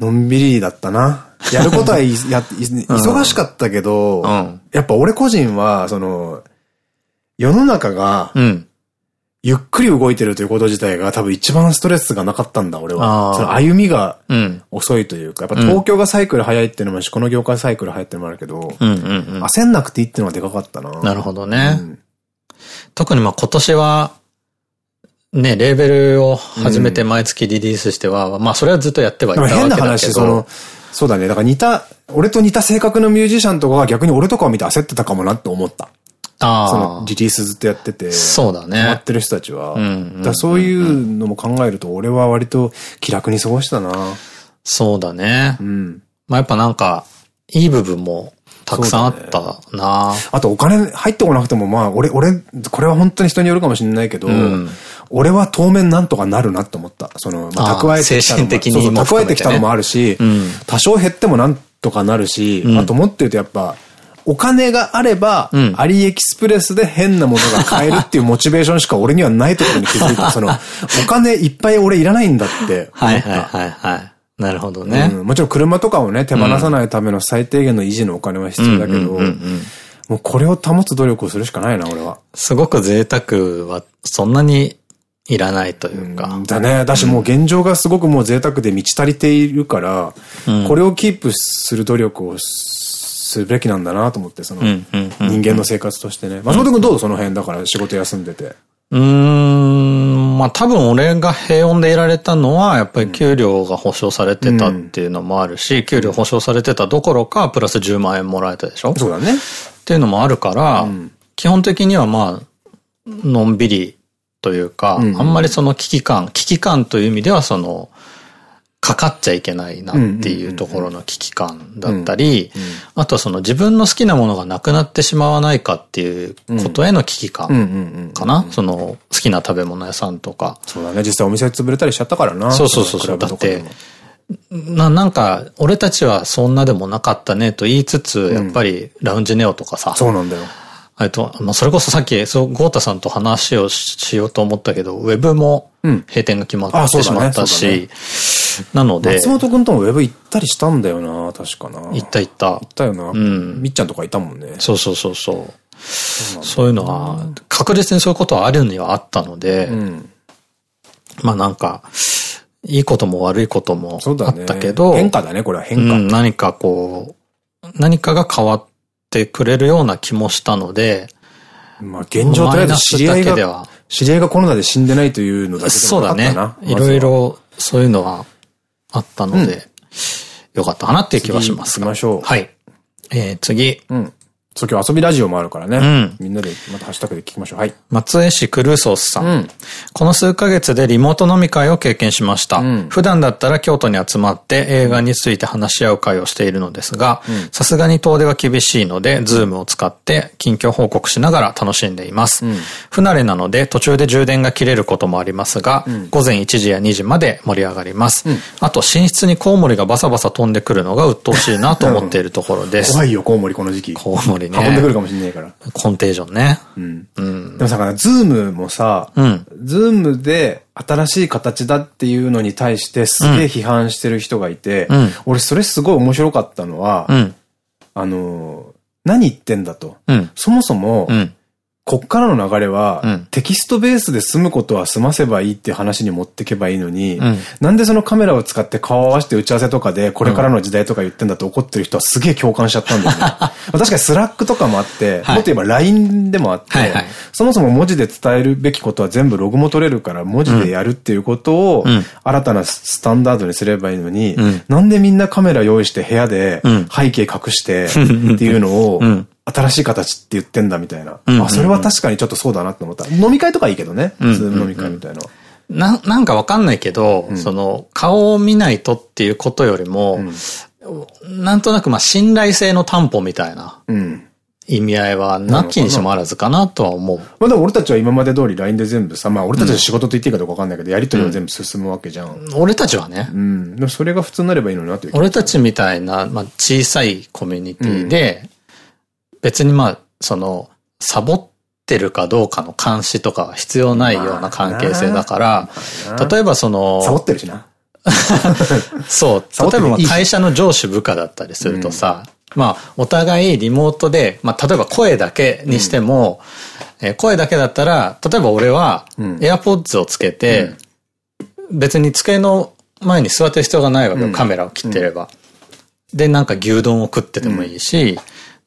のんびりだったな。やることは *laughs* や忙しかったけど、うん、やっぱ俺個人は、その、世の中が、うんゆっくり動いてるということ自体が多分一番ストレスがなかったんだ、俺は。その歩みが遅いというか、やっぱ東京がサイクル早いっていうのもあるし、この業界サイクル早いっていうのもあるけど、焦んなくていいっていうのはでかかったな。なるほどね。うん、特にまあ今年は、ね、レーベルを始めて毎月リリースしては、うん、まあそれはずっとやってはいたわけだけど。変な話、その、そうだね。だから似た、俺と似た性格のミュージシャンとかは逆に俺とかを見て焦ってたかもなって思った。ああ。そのリリースずっとやってて。そうだね。止まってる人たちは。だそういうのも考えると、俺は割と気楽に過ごしたな。そうだね。うん。まあやっぱなんか、いい部分もたくさんあったな、ね、あとお金入ってこなくても、まあ俺、俺、これは本当に人によるかもしれないけど、うん、俺は当面なんとかなるなって思った。その、まあ、蓄えてきたのも、精神的に、ね、蓄えてきたのもあるし、うん、多少減ってもなんとかなるし、うん、あともっと言うとやっぱ、お金があれば、うん、アリエキスプレスで変なものが買えるっていうモチベーションしか俺にはないところに気づいた。*laughs* その、お金いっぱい俺いらないんだってはいはいはいはい。なるほどね、うん。もちろん車とかをね、手放さないための最低限の維持のお金は必要だけど、もうこれを保つ努力をするしかないな、俺は。すごく贅沢はそんなにいらないというか。うん、だね。だしもう現状がすごくもう贅沢で満ち足りているから、うん、これをキープする努力をすべきなんだなと思って、その、人間の生活としてね。松本君どう？その辺だから仕事休んでて。うーん、まあ多分俺が平穏でいられたのは、やっぱり給料が保証されてたっていうのもあるし、うん、給料保証されてたどころか、プラス10万円もらえたでしょ？そうだね。っていうのもあるから、うん、基本的にはまあ、のんびりというか、うん、あんまりその危機感、危機感という意味ではその、かかっちゃいけないなっていうところの危機感だったり、あとはその自分の好きなものがなくなってしまわないかっていうことへの危機感かなその好きな食べ物屋さんとか。そうだね。実際お店潰れたりしちゃったからな。そうそうそう。だって、な、なんか、俺たちはそんなでもなかったねと言いつつ、やっぱりラウンジネオとかさ。そうなんだよ。えっと、まあ、それこそさっき、そう、ゴータさんと話をしようと思ったけど、ウェブも閉店が決まってしまったし、なので。松本くんともウェブ行ったりしたんだよな、確かな。行った行った。行ったよな。うん。みっちゃんとかいたもんね。そうそうそうそう。そういうのは、確実にそういうことはあるにはあったので、うん、まあなんか、いいことも悪いこともあったけど、ね、変化だね、これは変化。うん、何かこう、何かが変わってくれるような気もしたので、まあ現状とりあえず知り合いが、知り合いがコロナで死んでないというのだけでもそうだね。いろいろそういうのはあったので、うん、よかったかなっていう気はします。行きましょう。はい。えー、次。うん。そう今日遊びラジオもあるからね。うん。みんなでまたハッシュタグで聞きましょう。はい。松江市クルーソースさん。うん、この数ヶ月でリモート飲み会を経験しました。うん、普段だったら京都に集まって映画について話し合う会をしているのですが、さすがに遠出は厳しいので、ズームを使って近況報告しながら楽しんでいます。うん、不慣れなので途中で充電が切れることもありますが、午前1時や2時まで盛り上がります。あと寝室にコウモリがバサバサ飛んでくるのが鬱陶しいなと思っているところです。*laughs* 怖いよ、コウモリこの時期。コウモリね。運んでくるかもしれないから。コンテージョンね。うん。うん、でもさ、ズームもさ、うん、ズームで新しい形だっていうのに対してすげえ批判してる人がいて、うん、俺それすごい面白かったのは、うん、あの、何言ってんだと。そもそも、こっからの流れは、うん、テキストベースで済むことは済ませばいいっていう話に持ってけばいいのに、うん、なんでそのカメラを使って顔を合わせて打ち合わせとかで、これからの時代とか言ってんだって怒ってる人はすげえ共感しちゃったんだよね。確かに Slack とかもあって、はい、もっと言えば LINE でもあって、そもそも文字で伝えるべきことは全部ログも取れるから文字でやるっていうことを、新たなスタンダードにすればいいのに、うん、なんでみんなカメラ用意して部屋で背景隠してっていうのを、新しい形って言ってんだみたいな。あ、それは確かにちょっとそうだなって思った。飲み会とかいいけどね。普通の飲み会みたいな。な、なんかわかんないけど、うん、その、顔を見ないとっていうことよりも、うん、なんとなくまあ信頼性の担保みたいな。意味合いはなきにしもあらずかなとは思う。まあでも俺たちは今まで通り LINE で全部さ、まあ俺たちは仕事と言っていいかどうかわかんないけど、やりとりは全部進むわけじゃん。うん、俺たちはね。うん。でもそれが普通になればいいのになって俺たちみたいな、まあ小さいコミュニティで、別にまあその、サボってるかどうかの監視とかは必要ないような関係性だから、例えばその、サボってるしな。*laughs* そう。例えば会社の上司部下だったりするとさ、うん、まあ、お互いリモートで、まあ、例えば声だけにしても、うん、え声だけだったら、例えば俺は、AirPods をつけて、うん、別に机の前に座ってる必要がないわけよ、カメラを切ってれば。で、なんか牛丼を食っててもいいし、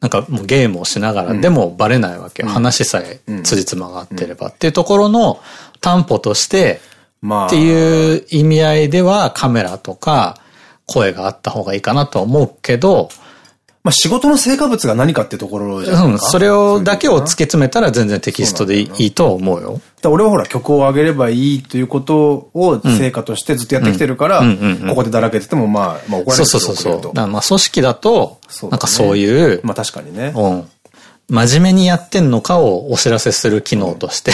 なんかもうゲームをしながらでもバレないわけ。よ。うん、話さえ辻褄が合ってれば。っていうところの担保として、っていう意味合いではカメラとか声があった方がいいかなとは思うけど、まあ仕事の成果物が何かってところじゃないですか？うん、それをだけを突き詰めたら全然テキストでいいと思うよ。俺はほら曲を上げればいいということを成果としてずっとやってきてるから、ここでだらけててもまあ、まあ怒られるそうそうそう。まあ組織だと、なんかそういう、まあ確かにね。うん。真面目にやってんのかをお知らせする機能として。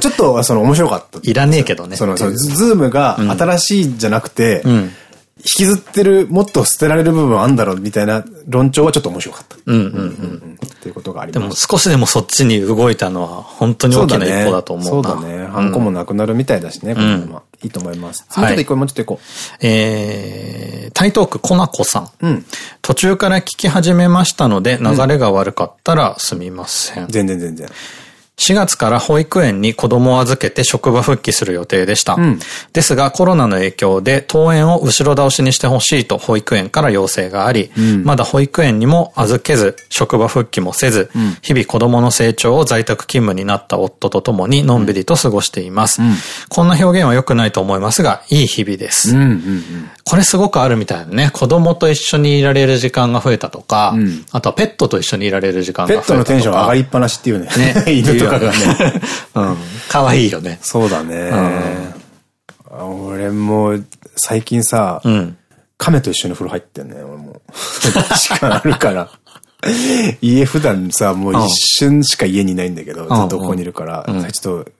ちょっと、その面白かった。いらねえけどね。その、ズームが新しいじゃなくて、うん引きずってる、もっと捨てられる部分あんだろうみたいな論調はちょっと面白かった。うんうんうん。っていうことがあります。でも少しでもそっちに動いたのは本当に大きな一歩だと思うな。そうだね。ハンコもなくなるみたいだしね、このまま。いいと思います。もうちょっと一個、もうちょっといこう。えー、台東区コナコさん。うん。途中から聞き始めましたので、流れが悪かったらすみません。全然全然。4月から保育園に子供を預けて職場復帰する予定でした。うん、ですがコロナの影響で登園を後ろ倒しにしてほしいと保育園から要請があり、うん、まだ保育園にも預けず、職場復帰もせず、うん、日々子供の成長を在宅勤務になった夫と共にのんびりと過ごしています。こんな表現は良くないと思いますが、いい日々です。これすごくあるみたいなね。子供と一緒にいられる時間が増えたとか、あとはペットと一緒にいられる時間が増えたとか。ペットのテンション上がりっぱなしっていうね。ね。*laughs* 犬とかがね。うん。可愛いよね。そうだね。俺も最近さ、うん、亀と一緒に風呂入ってんね、俺も。時間あるから。家普段さ、もう一瞬しか家にいないんだけど、ずっとここにいるから、ちょっと、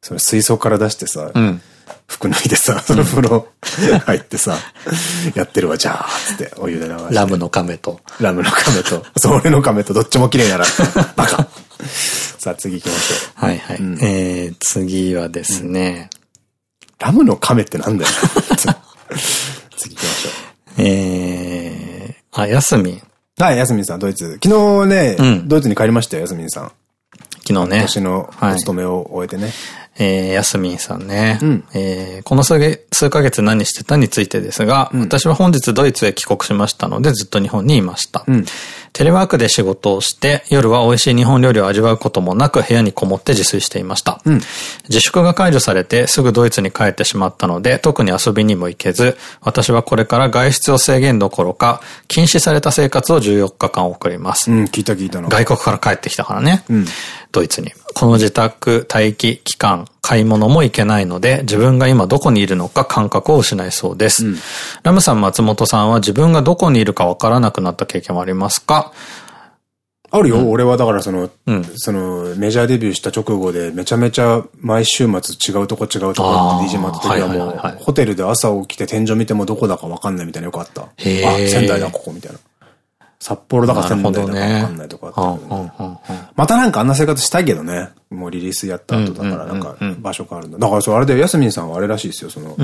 その水槽から出してさ、服脱いでさ、その風呂入ってさ、やってるわ、じゃあ、つって、お湯で流して。ラムの亀と。ラムの亀と。それの亀とどっちも綺麗なら、バカ。さあ次行きましょう。はいはい。うん、えー、次はですね、うん、ラムの亀ってなんだよ。*laughs* 次行きましょう。えー、あ、ヤスミン。はい、ヤスミンさん、ドイツ。昨日ね、うん、ドイツに帰りましたよ、ヤスミンさん。昨日ね。年のお勤めを終えてね。はいえー、やすみんさんね。うん、えー、この数数ヶ月何してたについてですが、うん、私は本日ドイツへ帰国しましたのでずっと日本にいました。うん、テレワークで仕事をして、夜は美味しい日本料理を味わうこともなく部屋にこもって自炊していました。うん、自粛が解除されてすぐドイツに帰ってしまったので、特に遊びにも行けず、私はこれから外出を制限どころか、禁止された生活を14日間送ります。うん、聞いた聞いた外国から帰ってきたからね。うん、ドイツに。この自宅待機期間、買い物も行けないので、自分が今どこにいるのか感覚を失いそうです。うん、ラムさん、松本さんは自分がどこにいるかわからなくなった経験はありますか？あるよ、うん、俺はだからその、うん、その、メジャーデビューした直後でめちゃめちゃ毎週末違うとこ違うとこって DJ 回った時はもう、ホテルで朝起きて天井見てもどこだかわかんないみたいなよかった。あ、仙台だ、ここみたいな。札幌だか仙台だかわかんないとかあったまたなんかあんな生活したいけどね。もうリリースやった後だからなんか場所変わるんだ。だからそれあれでヤスミンさんはあれらしいですよ、その、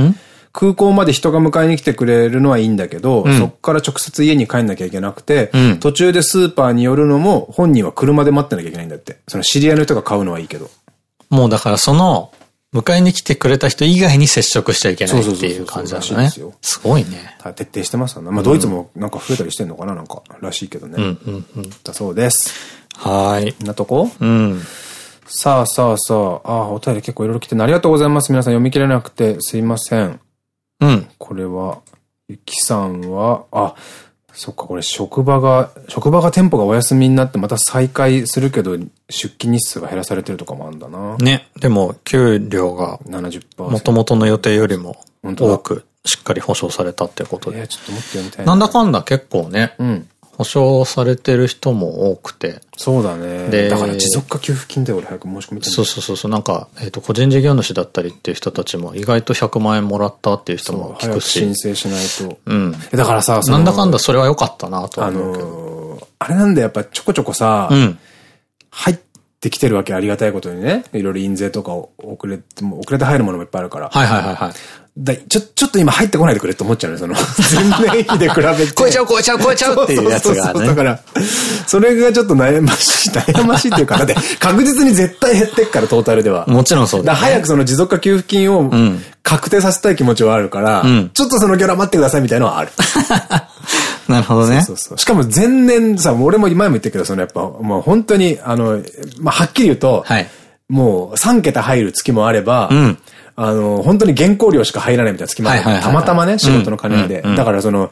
空港まで人が迎えに来てくれるのはいいんだけど、うん、そこから直接家に帰んなきゃいけなくて、うん、途中でスーパーに寄るのも本人は車で待ってなきゃいけないんだって。その知り合いの人が買うのはいいけど。もうだからその、迎えに来てくれた人以外に接触しちゃいけないっていう感じなんだね。すごいね。徹底してますよね。まあドイツもなんか増えたりしてんのかななんか、らしいけどね。だそうです。はい。なとこ？うん。さあさあさあ、ああ、お便り結構いろいろ来てありがとうございます。皆さん読み切れなくてすいません。うん。これは、ゆきさんは、あ、そっか、これ職場が、職場が店舗がお休みになってまた再開するけど、出勤日数が減らされてるとかもあるんだな。ね。でも、給料が、70%。もともとの予定よりも多く、しっかり保証されたってことで。えちょっともっと読みたいな。なんだかんだ結構ね。うん。保証されてる人も多くて。そうだね。で、だから持続化給付金で俺早く申し込みたいそうそうそう。なんか、えっ、ー、と、個人事業主だったりっていう人たちも意外と100万円もらったっていう人も聞くし。申請しないと。うん。だからさ、なんだかんだそれは良かったなと思うけど。あのー、あれなんだやっぱちょこちょこさ、うん、入ってきてるわけありがたいことにね。いろいろ印税とか遅れても、遅れて入るものもいっぱいあるから。はいはいはいはい。だちょ、ちょっと今入ってこないでくれって思っちゃうね、その、全年比で比べて。超えちゃう超えちゃう超えちゃうっていうやつがね。だから、それがちょっと悩ましい、悩ましいっていうか、だって確実に絶対減ってっから、トータルでは。もちろんそうだ、ね。早くその持続化給付金を確定させたい気持ちはあるから、うん、ちょっとそのギャラ待ってくださいみたいなのはある。*laughs* なるほどね。そうそうしかも前年さ、俺も前も言ったけど、そのやっぱ、もう本当に、あの、まあ、はっきり言うと、はい、もう3桁入る月もあれば、うんあの、本当に原稿料しか入らないみたいな月もある。たまたまね、仕事の金で。だからその、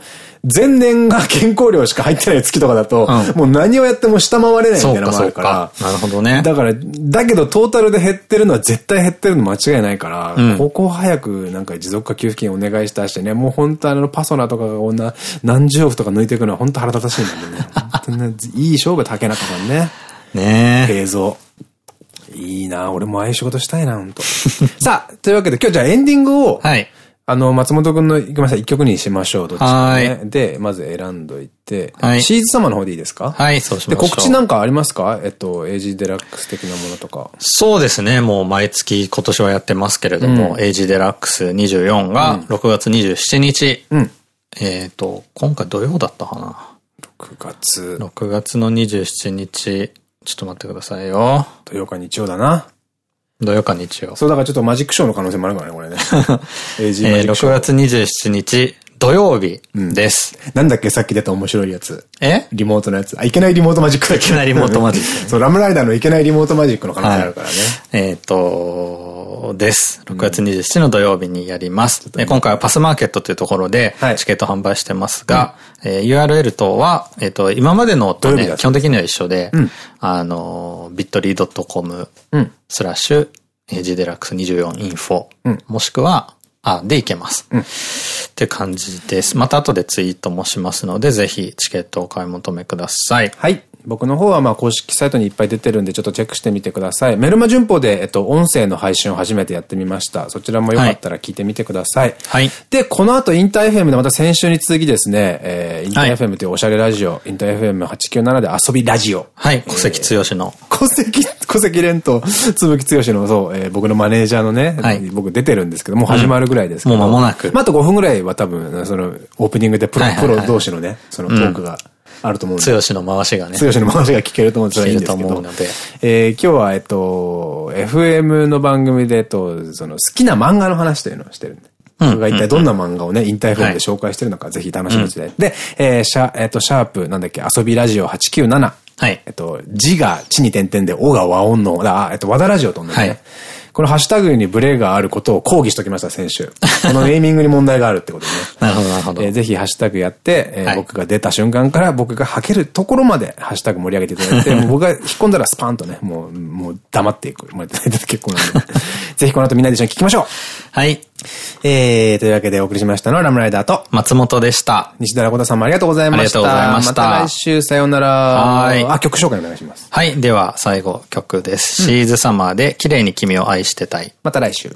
前年が原稿料しか入ってない月とかだと、もう何をやっても下回れないみたいなのもあるから。なるほどね。だから、だけどトータルで減ってるのは絶対減ってるの間違いないから、ここ早くなんか持続化給付金お願いしたしてね、もう本当あのパソナとかがこんな何十億とか抜いていくのは本当腹立たしいんだもんね。ね、いい勝負竹中さんね。*laughs* ねえ。映像。いいな俺もああいう仕事したいな、ほんと。*laughs* さあ、というわけで今日じゃあエンディングを、はい。あの、松本くんの、ごめんなさい、一曲にしましょう、どっちかね。で、まず選んどいて、はい。シーズ様の方でいいですか？はい、そうしましょう。で、告知なんかありますか？えっと、エイジデラックス的なものとか。そうですね、もう毎月今年はやってますけれども、うん、エイジデラックス24が6月27日。うん。えっと、今回土曜だったかな？6月。6月の27日。ちょっと待ってくださいよ。土曜か日曜だな。土曜か日曜。そう、だからちょっとマジックショーの可能性もあるからね、これね。*laughs* えー、6月27日、土曜日です、うん。なんだっけさっき出た面白いやつ。え？リモートのやつ。あ、いけないリモートマジックだっけ？いけないリモートマジック、*laughs* そう、ラムライダーのいけないリモートマジックの可能性あるからね。はい、えっと、です。6月27日の土曜日にやります。うん、今回はパスマーケットというところで、チケット販売してますが、URL 等は、えっ、ー、と、今までのとね、基本的には一緒で、うん、あの、bit.ly.com スラッシュ、エイジデラックス24 info、もしくは、あ、でいけます。うん、って感じです。また後でツイートもしますので、ぜひチケットをお買い求めください。はい。僕の方はまあ公式サイトにいっぱい出てるんでちょっとチェックしてみてください。メルマ旬報で、えっと、音声の配信を初めてやってみました。そちらもよかったら聞いてみてください。はい。で、この後インター FM でまた先週に続きですね、えー、インター FM というおしゃれラジオ、はい、インター FM897 で遊びラジオ。はい、小関剛の。小関、小関連と、つぶき剛の、そう、えー、僕のマネージャーのね、はい、僕出てるんですけど、もう始まるぐらいですけど、うん、もう間もなく。まあ、あと5分ぐらいは多分、その、オープニングでプロ、プロ同士のね、そのトークが、うんあると思うんで。強しの回しがね。強しの回しが聞けると思うんですいいんですけど。えー、今日は、えっと、FM の番組で、えっと、その好きな漫画の話というのをしてるんで。僕が一体どんな漫画をね、引退フォームで紹介してるのか、ぜひ楽しみにして、で、えー、シャ、えっ、と、シャープ、なんだっけ、遊びラジオ897。はい。えっと、字が地に点々で、おが和音の、あ、えっと、和田ラジオと同じね。はいこのハッシュタグにブレがあることを抗議しときました、先週。*laughs* このネーミングに問題があるってことでね。なるほど、なるほど。えー、ぜひハッシュタグやって、えー、はい、僕が出た瞬間から僕が吐けるところまでハッシュタグ盛り上げていただいて、*laughs* 僕が引っ込んだらスパンとね、もう、もう黙っていく。もらいただいて結構なんで。*laughs* ぜひこの後みんなで一緒に聞きましょう。はい。えー、というわけでお送りしましたのはラムライダーと松本でした。西田小田さんもありがとうございました。ありがとうございました。また来週さようなら。はい。あ、曲紹介お願いします。はい。では最後曲です。シーズサマーで綺麗に君を愛してたい。また来週。